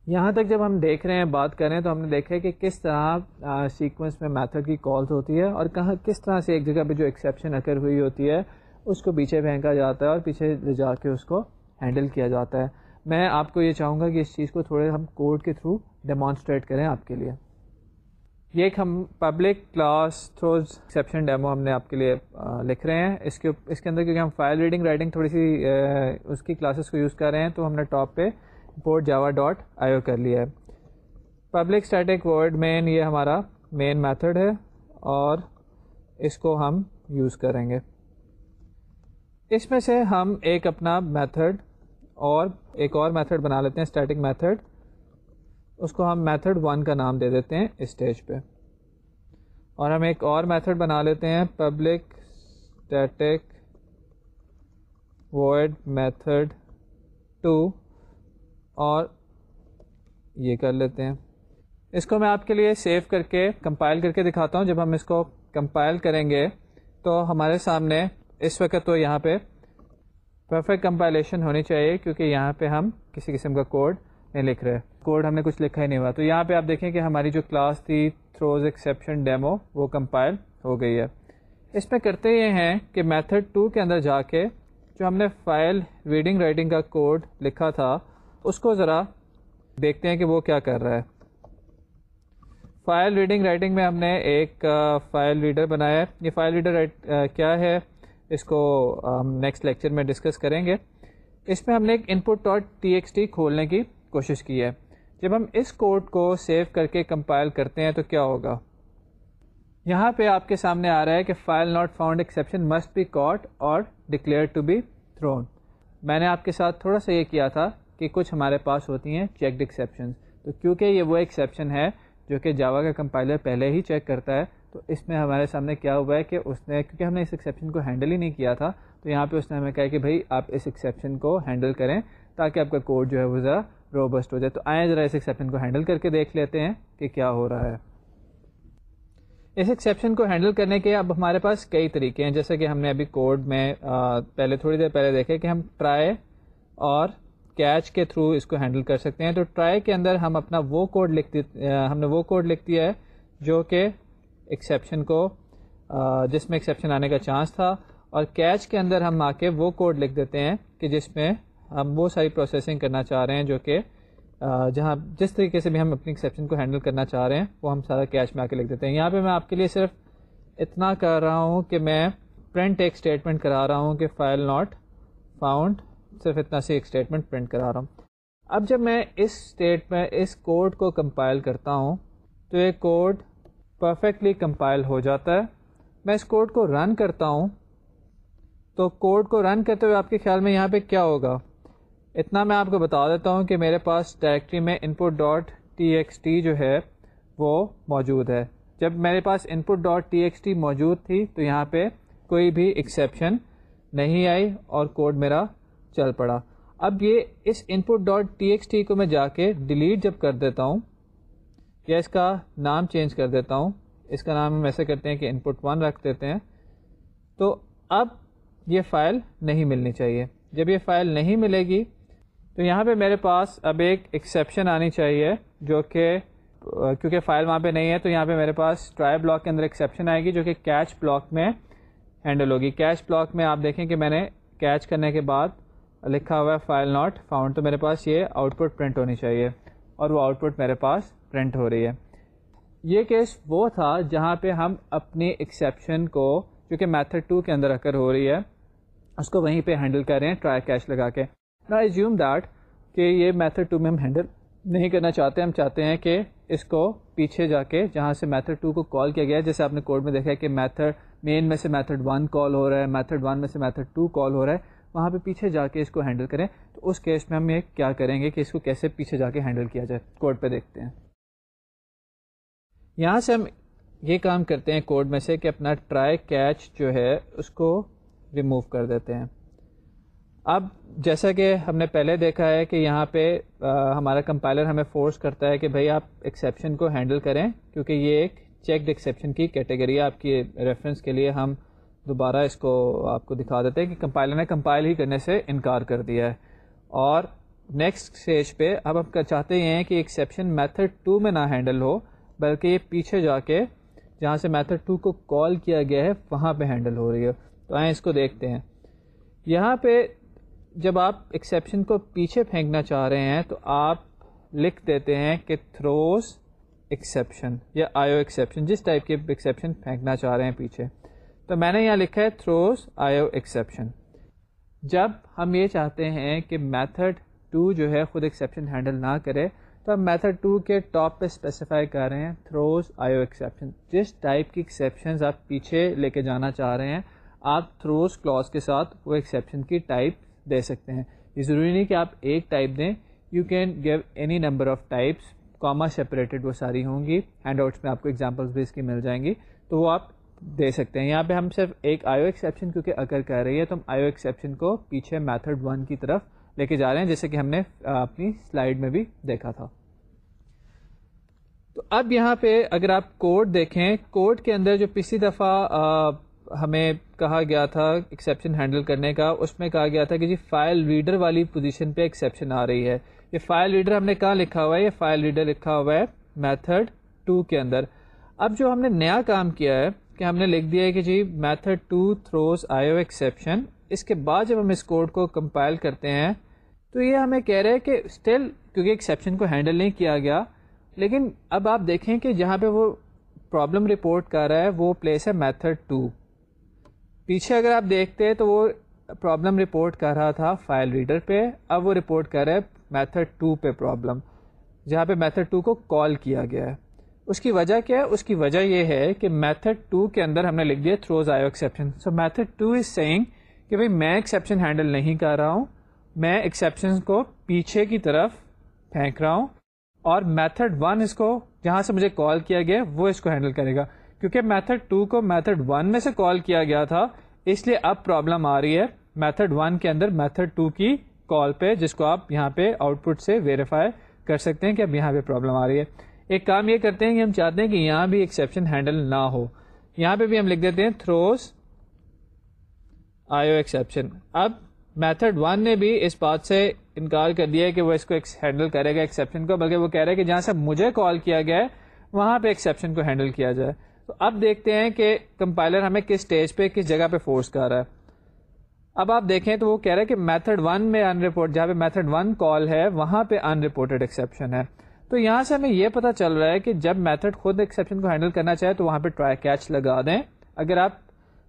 یہاں تک جب ہم دیکھ رہے ہیں، بات کریں تو ہم نے دیکھا ہے کہ کس طرح سیکوینس میں میتھڈ کی کالز ہوتی ہے اور کہاں، کس طرح سے ایک جگہ پہ جو ایکسیپشن اکر ہوئی ہوتی ہے، اس کو پیچھے پھینکا جاتا ہے اور پیچھے لے جا کے اس کو ہینڈل کیا جاتا ہے۔ میں آپ کو یہ چاہوں گا کہ اس چیز کو تھوڑے ہم کوڈ کے تھرو ڈیمانسٹریٹ کریں آپ کے لیے۔ یہ ایک ہم public class throws exception demo ہم نے آپ کے لیے لکھ رہے ہیں۔ اس کے اس کے اندر کیونکہ ہم فائل ریڈنگ رائٹنگ تھوڑی سی اس کی کلاسز کو یوز کر رہے ہیں تو ہم نے ٹاپ پہ بورڈ جاوا ڈاٹ آئی او کر لیا ہے۔ پبلک اسٹیٹک ورڈ مین یہ ہمارا مین میتھڈ ہے اور اس کو ہم یوز کریں گے۔ اس میں سے ہم ایک اپنا میتھڈ اور ایک اور میتھڈ بنا لیتے ہیں اسٹیٹک میتھڈ اس کو ہم میتھڈ ون کا نام دے دیتے ہیں اسٹیج پہ۔ اور ہم ایک اور میتھڈ بنا لیتے ہیں public static word method two اور یہ کر لیتے ہیں۔ اس کو میں آپ کے لیے سیو کر کے کمپائل کر کے دکھاتا ہوں۔ جب ہم اس کو کمپائل کریں گے تو ہمارے سامنے اس وقت تو یہاں پہ پرفیکٹ کمپائلیشن ہونی چاہیے، کیونکہ یہاں پہ ہم کسی قسم کا کوڈ لکھ رہے۔ کوڈ ہم نے کچھ لکھا ہی نہیں ہوا۔ تو یہاں پہ آپ دیکھیں کہ ہماری جو کلاس تھی تھروز ایکسیپشن ڈیمو وہ کمپائل ہو گئی ہے۔ اس میں کرتے یہ ہیں کہ میتھڈ ٹو کے اندر جا کے جو ہم نے فائل ریڈنگ رائٹنگ کا کوڈ لکھا تھا، اس کو ذرا دیکھتے ہیں کہ وہ کیا کر رہا ہے۔ فائل ریڈنگ رائٹنگ میں ہم نے ایک فائل ریڈر بنایا ہے۔ یہ فائل ریڈر کیا ہے؟ اس کو ہم نیکسٹ لیکچر میں ڈسکس کریں گے۔ اس میں ہم نے ایک input dot T X T کھولنے کی کوشش کی ہے۔ جب ہم اس کوڈ کو سیو کر کے کمپائل کرتے ہیں تو کیا ہوگا؟ یہاں پہ آپ کے سامنے آ رہا ہے کہ file not found exception must be caught اور ڈکلیئر ٹو بی تھرون۔ میں نے آپ کے ساتھ تھوڑا سا یہ کیا تھا کہ کچھ ہمارے پاس ہوتی ہیں چیکڈ ایکسیپشن تو کیونکہ یہ وہ ایکسیپشن ہے جو کہ جاوا کا کمپائلر پہلے ہی چیک کرتا ہے، تو اس میں ہمارے سامنے کیا ہوا ہے کہ اس نے، کیونکہ ہم نے اس ایکسیپشن کو ہینڈل ہی نہیں کیا تھا، تو یہاں پہ اس نے ہمیں کہا کہ بھائی آپ اس ایکسیپشن کو ہینڈل کریں تاکہ آپ کا کوڈ جو ہے وہ ذرا روبسٹ ہو جائے تو آئیں ذرا اس ایکسیپشن کو ہینڈل کر کے دیکھ لیتے ہیں کہ کیا ہو رہا ہے۔ اس ایکسیپشن کو ہینڈل کرنے کے اب ہمارے پاس کئی طریقے ہیں۔ جیسے کہ ہم نے ابھی کوڈ میں پہلے تھوڑی دیر پہلے دیکھے کہ ہم ٹرائی اور کیچ کے تھرو اس کو ہینڈل کر سکتے ہیں۔ تو ٹرائی کے اندر ہم اپنا وہ کوڈ لکھ ہم نے وہ کوڈ لکھ دیا ہے جو کہ ایکسیپشن کو جس میں ایکسیپشن آنے کا چانس تھا۔ اور کیچ کے اندر ہم آ کے وہ کوڈ لکھ دیتے ہیں کہ جس میں ہم وہ ساری پروسیسنگ کرنا چاہ رہے ہیں جو کہ جہاں جس طریقے سے بھی ہم اپنی ایکسیپشن کو ہینڈل کرنا چاہ رہے ہیں، وہ ہم سارا کیش میں آ کے لکھ دیتے ہیں۔ یہاں پہ میں آپ کے لیے صرف اتنا کر رہا ہوں کہ میں پرنٹ ایک اسٹیٹمنٹ کرا رہا ہوں کہ فائل ناٹ فاؤنڈ صرف اتنا سی ایک اسٹیٹمنٹ پرنٹ کرا رہا ہوں۔ اب جب میں اس اسٹیٹ میں اس کوڈ کو کمپائل کرتا ہوں، تو یہ کوڈ پرفیکٹلی کمپائل ہو جاتا ہے۔ میں اس کوڈ کو رن کرتا ہوں، تو کوڈ کو رن کرتے ہوئے آپ کے خیال میں یہاں پہ کیا ہوگا؟ اتنا میں آپ کو بتا دیتا ہوں کہ میرے پاس ڈائریکٹری میں input dot T X T جو ہے وہ موجود ہے۔ جب میرے پاس input dot T X T موجود تھی تو یہاں پہ کوئی بھی ایکسیپشن نہیں آئی اور کوڈ میرا چل پڑا۔ اب یہ اس input dot T X T کو میں جا کے ڈیلیٹ جب کر دیتا ہوں یا اس کا نام چینج کر دیتا ہوں، اس کا نام ہم ایسے کرتے ہیں کہ ان پٹ ون رکھ دیتے ہیں، تو اب یہ فائل نہیں ملنی چاہیے۔ جب یہ فائل نہیں ملے گی تو یہاں پہ میرے پاس اب ایک ایکسیپشن آنی چاہیے جو کہ کیونکہ فائل وہاں پہ نہیں ہے، تو یہاں پہ میرے پاس ٹرائی بلاک کے اندر ایکسیپشن آئے گی جو کہ کیچ بلاک میں ہینڈل ہوگی۔ کیچ بلاک میں آپ دیکھیں کہ میں نے کیچ کرنے کے بعد لکھا ہوا ہے فائل ناٹ فاؤنڈ تو میرے پاس یہ آؤٹ پٹ پرنٹ ہونی چاہیے اور وہ آؤٹ پٹ میرے پاس پرنٹ ہو رہی ہے۔ یہ کیس وہ تھا جہاں پہ ہم اپنی ایکسیپشن کو جو کہ میتھڈ ٹو کے اندر اکر ہو رہی ہے، اس کو وہیں پہ ہینڈل کر رہے ہیں ٹرائی کیش لگا کے۔ نا ایزیوم دیٹ کہ یہ میتھڈ ٹو میں ہم ہینڈل نہیں کرنا چاہتے، ہم چاہتے ہیں کہ اس کو پیچھے جا کے، جہاں سے میتھڈ ٹو کو کال کیا گیا ہے جیسے آپ نے کوڈ میں دیکھا ہے کہ میتھڈ مین میں سے میتھڈ ون کال ہو رہا ہے میتھڈ ون میں سے میتھڈ ٹو کال ہو رہا ہے، وہاں پہ پیچھے جا کے اس کو ہینڈل کریں۔ تو اس کیس میں ہم یہ کیا کریں گے کہ اس کو کیسے پیچھے جا کے ہینڈل کیا جائے؟ کوڈ پہ دیکھتے ہیں۔ یہاں سے ہم یہ کام کرتے ہیں کوڈ میں سے کہ اپنا ٹرائی کیچ جو ہے، اس کو ریموو کر دیتے ہیں۔ اب جیسا کہ ہم نے پہلے دیکھا ہے کہ یہاں پہ ہمارا کمپائلر ہمیں فورس کرتا ہے کہ بھائی آپ ایکسیپشن کو ہینڈل کریں، کیونکہ یہ ایک چیکڈ ایکسیپشن کی کیٹیگری ہے۔ آپ کی ریفرنس کے لیے ہم دوبارہ اس کو آپ کو دکھا دیتے ہیں کہ کمپائلر نے کمپائل ہی کرنے سے انکار کر دیا ہے۔ اور نیکسٹ اسٹیج پہ اب ہم چاہتے ہیں کہ ایکسیپشن میتھڈ ٹو میں نہ ہینڈل ہو، بلکہ یہ پیچھے جا کے جہاں سے میتھڈ ٹو کو کال کیا گیا ہے، وہاں پہ ہینڈل ہو رہی ہے تو آئیں اس کو دیکھتے ہیں۔ یہاں پہ جب آپ ایکسیپشن کو پیچھے پھینکنا چاہ رہے ہیں تو آپ لکھ دیتے ہیں کہ تھروز ایکسیپشن یا آئیو ایکسیپشن جس ٹائپ کے ایکسیپشن پھینکنا چاہ رہے ہیں پیچھے۔ تو میں نے یہاں لکھا ہے تھروز آئیو ایکسیپشن جب ہم یہ چاہتے ہیں کہ میتھڈ ٹو جو ہے خود ایکسیپشن ہینڈل نہ کرے، تو ہم میتھڈ ٹو کے ٹاپ پہ اسپیسیفائی کر رہے ہیں تھروز آئیو ایکسیپشن جس ٹائپ کی ایکسیپشنز آپ پیچھے لے کے جانا چاہ رہے ہیں، آپ تھروز کلاس کے ساتھ وہ ایکسیپشن کی ٹائپ دے سکتے ہیں۔ یہ ضروری نہیں کہ آپ ایک ٹائپ دیں۔ You can give any number of types comma separated وہ ساری ہوں گی۔ ہینڈ آؤٹس میں آپ کو ایگزامپلس بھی اس کی مل جائیں گی۔ تو وہ آپ دے سکتے ہیں۔ یہاں پہ ہم صرف ایک آئیو ایکسیپشن کیونکہ اگر کہہ رہی ہے، تو ہم آئیو ایکسیپشن کو پیچھے میتھڈ ون کی طرف لے کے جا رہے ہیں، جیسے کہ ہم نے اپنی سلائڈ میں بھی دیکھا تھا۔ تو اب یہاں پہ اگر آپ کوڈ دیکھیں کوڈ کے اندر جو پچھلی دفعہ ہمیں کہا گیا تھا ایکسیپشن ہینڈل کرنے کا، اس میں کہا گیا تھا کہ جی فائل ریڈر والی پوزیشن پہ ایکسیپشن آ رہی ہے۔ یہ فائل ریڈر ہم نے کہاں لکھا ہوا ہے؟ یہ فائل ریڈر لکھا ہوا ہے میتھڈ ٹو کے اندر۔ اب جو ہم نے نیا کام کیا ہے کہ ہم نے لکھ دیا ہے کہ جی method two throws IO exception اس کے بعد جب ہم اس کوڈ کو کمپائل کرتے ہیں تو یہ ہمیں کہہ رہے ہیں کہ اسٹل کیونکہ ایکسیپشن کو ہینڈل نہیں کیا گیا، لیکن اب آپ دیکھیں کہ جہاں پہ وہ پرابلم رپورٹ کر رہا ہے، وہ پلیس ہے میتھڈ ٹو پیچھے اگر آپ دیکھتے تو وہ پرابلم رپورٹ کر رہا تھا فائل ریڈر پہ، اب وہ رپورٹ کر رہا ہے میتھڈ ٹو پہ پرابلم جہاں پہ میتھڈ ٹو کو کال کیا گیا ہے۔ اس کی وجہ کیا ہے؟ اس کی وجہ یہ ہے کہ میتھڈ ٹو کے اندر ہم نے لکھ دیا throws IO exception so method two is saying کہ بھائی میں ایکسیپشن ہینڈل نہیں کر رہا ہوں، میں ایکسیپشن کو پیچھے کی طرف پھینک رہا ہوں اور میتھڈ ون اس کو جہاں سے مجھے کال کیا گیا وہ اس کو ہینڈل کرے گا۔ کیونکہ میتھڈ ٹو کو میتھڈ ون میں سے کال کیا گیا تھا، اس لیے اب پرابلم آ رہی ہے۔ میتھڈ ون کے اندر میتھڈ ٹو کی کال پہ، جس کو آپ یہاں پہ آؤٹ پٹ سے ویریفائی کر سکتے ہیں کہ اب یہاں پہ پرابلم آ رہی ہے۔ ایک کام یہ کرتے ہیں کہ ہم چاہتے ہیں کہ یہاں بھی ایکسیپشن ہینڈل نہ ہو۔ یہاں پہ بھی ہم لکھ دیتے ہیں تھروز آئیو ایکسیپشن اب میتھڈ ون نے بھی اس بات سے انکار کر دیا کہ وہ اس کو ہینڈل کرے گا ایکسیپشن کو، بلکہ وہ کہہ رہا ہے کہ جہاں سے مجھے کال کیا گیا ہے، وہاں پہ ایکسیپشن کو ہینڈل کیا جائے۔ تو اب دیکھتے ہیں کہ کمپائلر ہمیں کس اسٹیج پہ، کس جگہ پہ فورس کر رہا ہے۔ اب آپ دیکھیں تو وہ کہہ رہے ہیں کہ میتھڈ ون میں ان رپورٹ جہاں پہ میتھڈ ون کال ہے، وہاں پہ ان رپورٹڈ ایکسیپشن ہے۔ تو یہاں سے ہمیں یہ پتا چل رہا ہے کہ جب میتھڈ خود ایکسیپشن کو ہینڈل کرنا چاہے تو وہاں پہ ٹرائی کیچ لگا دیں۔ اگر آپ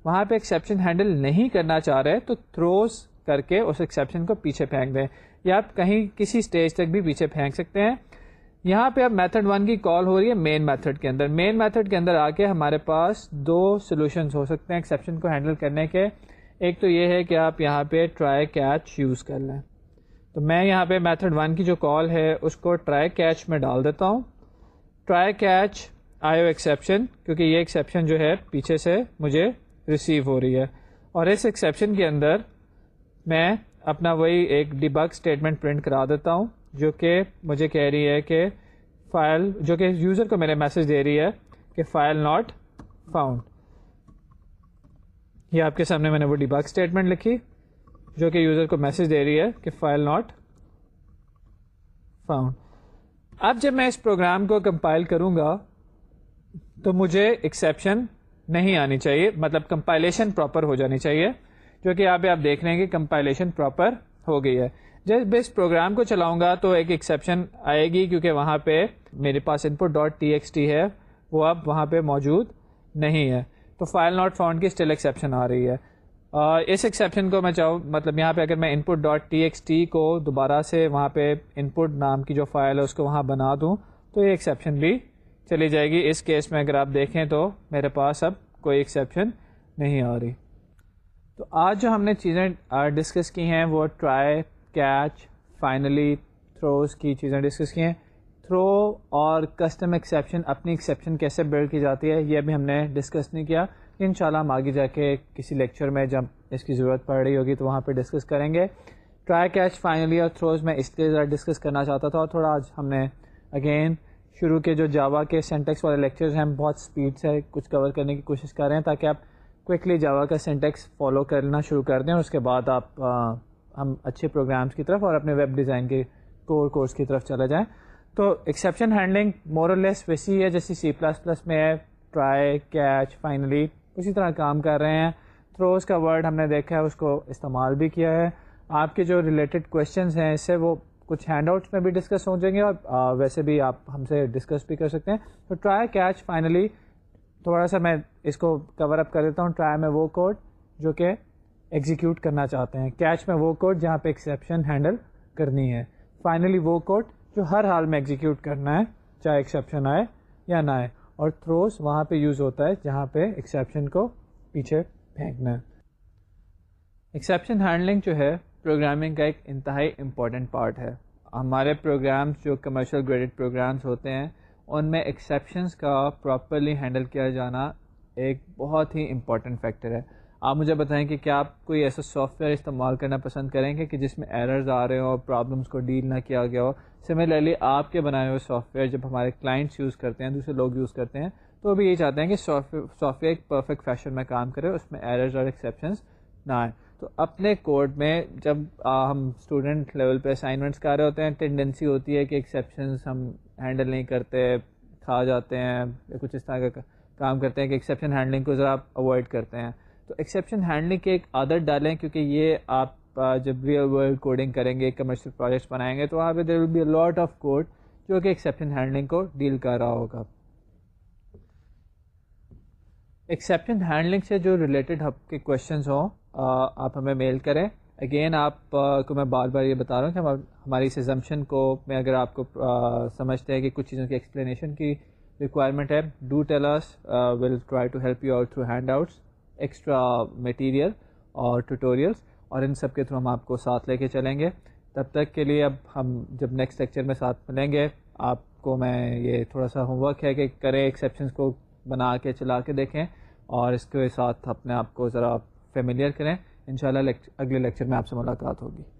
وہاں پہ ایکسیپشن ہینڈل نہیں کرنا چاہ رہے تو تھروز کر کے اس ایکسیپشن کو پیچھے پھینک دیں۔ یا آپ کہیں کسی اسٹیج تک بھی پیچھے پھینک سکتے ہیں۔ یہاں پہ اب میتھڈ ون کی کال ہو رہی ہے مین میتھڈ کے اندر. مین میتھڈ کے اندر آ کے ہمارے پاس دو سولوشنس ہو سکتے ہیں ایکسیپشن کو ہینڈل کرنے کے. ایک تو یہ ہے کہ آپ یہاں پہ ٹرائی کیچ یوز کر لیں. تو میں یہاں پہ میتھڈ ون کی جو کال ہے اس کو ٹرائی کیچ میں ڈال دیتا ہوں. ٹرائی کیچ آئیو ایکسیپشن کیونکہ یہ ایکسیپشن جو ہے پیچھے سے مجھے ریسیو ہو رہی ہے. اور اس ایکسیپشن کے اندر میں اپنا وہی ایک ڈیبگ اسٹیٹمنٹ پرنٹ کرا دیتا ہوں. جو کہ مجھے کہہ رہی ہے کہ فائل جو کہ یوزر کو میرے میسج دے رہی ہے کہ فائل ناٹ فاؤنڈ یہ آپ کے سامنے میں نے وہ ڈیباگ اسٹیٹمنٹ لکھی جو کہ یوزر کو میسج دے رہی ہے کہ فائل ناٹ فاؤنڈ اب جب میں اس پروگرام کو کمپائل کروں گا تو مجھے ایکسیپشن نہیں آنی چاہیے مطلب کمپائلیشن پراپر ہو جانی چاہیے، جو کہ آپ آپ دیکھ رہے ہیں کہ کمپائلیشن پراپر ہو گئی ہے۔ جب میں اس پروگرام کو چلاؤں گا تو ایک ایکسیپشن آئے گی، کیونکہ وہاں پہ میرے پاس input dot T X T ہے۔ وہ اب وہاں پہ موجود نہیں ہے۔ تو فائل ناٹ فاؤنڈ کی اسٹل ایکسیپشن آ رہی ہے۔ اس ایکسیپشن کو میں چاہوں مطلب یہاں پہ اگر میں input dot T X T کو دوبارہ سے وہاں پہ ان پٹ نام کی جو فائل ہے، اس کو وہاں بنا دوں، تو یہ ایکسیپشن بھی چلی جائے گی۔ اس کیس میں اگر آپ دیکھیں تو میرے پاس اب کوئی ایکسیپشن نہیں آ رہی۔ تو آج جو ہم نے چیزیں ڈسکس کی ہیں، وہ ٹرائی کیچ فائنلی تھروز کی چیزیں ڈسکس کی ہیں۔ تھرو اور کسٹم ایکسیپشن، اپنی ایکسیپشن کیسے بلڈ کی جاتی ہے، یہ بھی ہم نے ڈسکس نہیں کیا۔ ان شاء اللہ ہم آگے جا کے کسی لیکچر میں جب اس کی ضرورت پڑ رہی ہوگی تو وہاں پہ ڈسکس کریں گے۔ ٹرائی کیچ فائنلی اور تھروز میں اس لیے ذرا ڈسکس کرنا چاہتا تھا اور تھوڑا آج ہم نے اگین شروع کے جو جاوا کے سینٹیکس والے لیکچرز ہیں، ہم بہت اسپیڈ سے کچھ کور کرنے کی کوشش کر رہے ہیں تاکہ آپ کوئکلی جاوا کا سینٹیکس فالو کرنا شروع کر دیں اور اس کے بعد آپ ہم اچھے پروگرامس کی طرف اور اپنے ویب ڈیزائن کے کور کورس کی طرف چلے جائیں۔ تو ایکسیپشن ہینڈلنگ مور لیس ویسی ہے جیسی سی پلس پلس میں ہے ٹرائی کیچ فائنلی اسی طرح کام کر رہے ہیں۔ تھروز کا ورڈ ہم نے دیکھا ہے، اس کو استعمال بھی کیا ہے۔ آپ کے جو ریلیٹڈ کوشچنس ہیں، اس سے وہ کچھ ہینڈ آؤٹس میں بھی ڈسکس ہو جائیں گے اور ویسے بھی آپ ہم سے ڈسکس بھی کر سکتے ہیں۔ تو ٹرائی کیچ فائنلی تھوڑا سا میں اس کو کور اپ کر دیتا ہوں۔ ٹرائی میں وہ کوڈ جو کہ ایگزیکیوٹ کرنا چاہتے ہیں۔ کیچ میں وہ کوڈ جہاں پہ ایکسیپشن ہینڈل کرنی ہے۔ فائنلی وہ کوڈ جو ہر حال میں ایگزیکیوٹ کرنا ہے، چاہے ایکسیپشن آئے یا نہ آئے۔ اور تھروز وہاں پہ یوز ہوتا ہے جہاں پہ ایکسیپشن کو پیچھے پھینکنا ہے۔ ایکسیپشن ہینڈلنگ جو ہے پروگرامنگ کا ایک انتہائی امپورٹنٹ پارٹ ہے۔ ہمارے پروگرامس جو کمرشل گریڈڈ پروگرامس ہوتے ہیں، ان میں ایکسیپشنس کا پراپرلی ہینڈل کیا جانا ایک بہت ہی امپورٹنٹ فیکٹر ہے۔ آپ مجھے بتائیں کہ کیا آپ کوئی ایسا سافٹ ویئر استعمال کرنا پسند کریں گے کہ جس میں ایررز آ رہے ہوں اور پرابلمس کو ڈیل نہ کیا گیا ہو؟ سملرلی آپ کے بنائے ہوئے سافٹ ویئر جب ہمارے کلائنٹس یوز کرتے ہیں، دوسرے لوگ یوز کرتے ہیں، تو وہ بھی یہ چاہتے ہیں کہ سافٹ ویئر ایک پرفیکٹ فیشن میں کام کرے، اس میں ایررز اور ایکسیپشنس نہ آئیں۔ تو اپنے کوڈ میں جب ہم اسٹوڈنٹ لیول پہ اسائنمنٹس کر رہے ہوتے ہیں ٹینڈنسی ہوتی ہے کہ ایکسیپشنس ہم ہینڈل نہیں کرتے، کھا جاتے ہیں یا کچھ اس طرح کا کام کرتے ہیں کہ ایکسیپشن ہینڈلنگ کو ذرا اوائڈ کرتے ہیں۔ تو ایکسیپشن ہینڈلنگ کے ایک عادت ڈالیں، کیونکہ یہ آپ جب ریئل ورلڈ کوڈنگ کریں گے کمرشل پروجیکٹس بنائیں گے، تو وہاں پہ there will be a lot of code جو کہ ایکسیپشن ہینڈلنگ کو ڈیل کر رہا ہوگا۔ ایکسیپشن ہینڈلنگ سے جو ریلیٹڈ آپ کے کوشچنس ہوں آپ ہمیں میل کریں۔ اگین آپ کو میں بار بار یہ بتا رہا ہوں کہ ہماری اس ایزمپشن کو میں اگر آپ کو سمجھتے ہیں کہ کچھ چیزوں کی ایکسپلینیشن کی ریکوائرمنٹ ہے the tutors will try to help you out through handouts extra material اور ٹوٹوریلس اور ان سب کے تھرو ہم آپ کو ساتھ لے کے چلیں گے۔ تب تک کے لیے اب ہم جب نیکسٹ لیکچر میں ساتھ ملیں گے، آپ کو میں یہ تھوڑا سا ہوم ورک ہے کہ کریں ایکسیپشنس کو بنا کے، چلا کے دیکھیں اور اس کے ساتھ اپنے آپ کو ذرا فیملیئر کریں۔ انشاءاللہ اگلے لیکچر میں آپ سے ملاقات ہوگی۔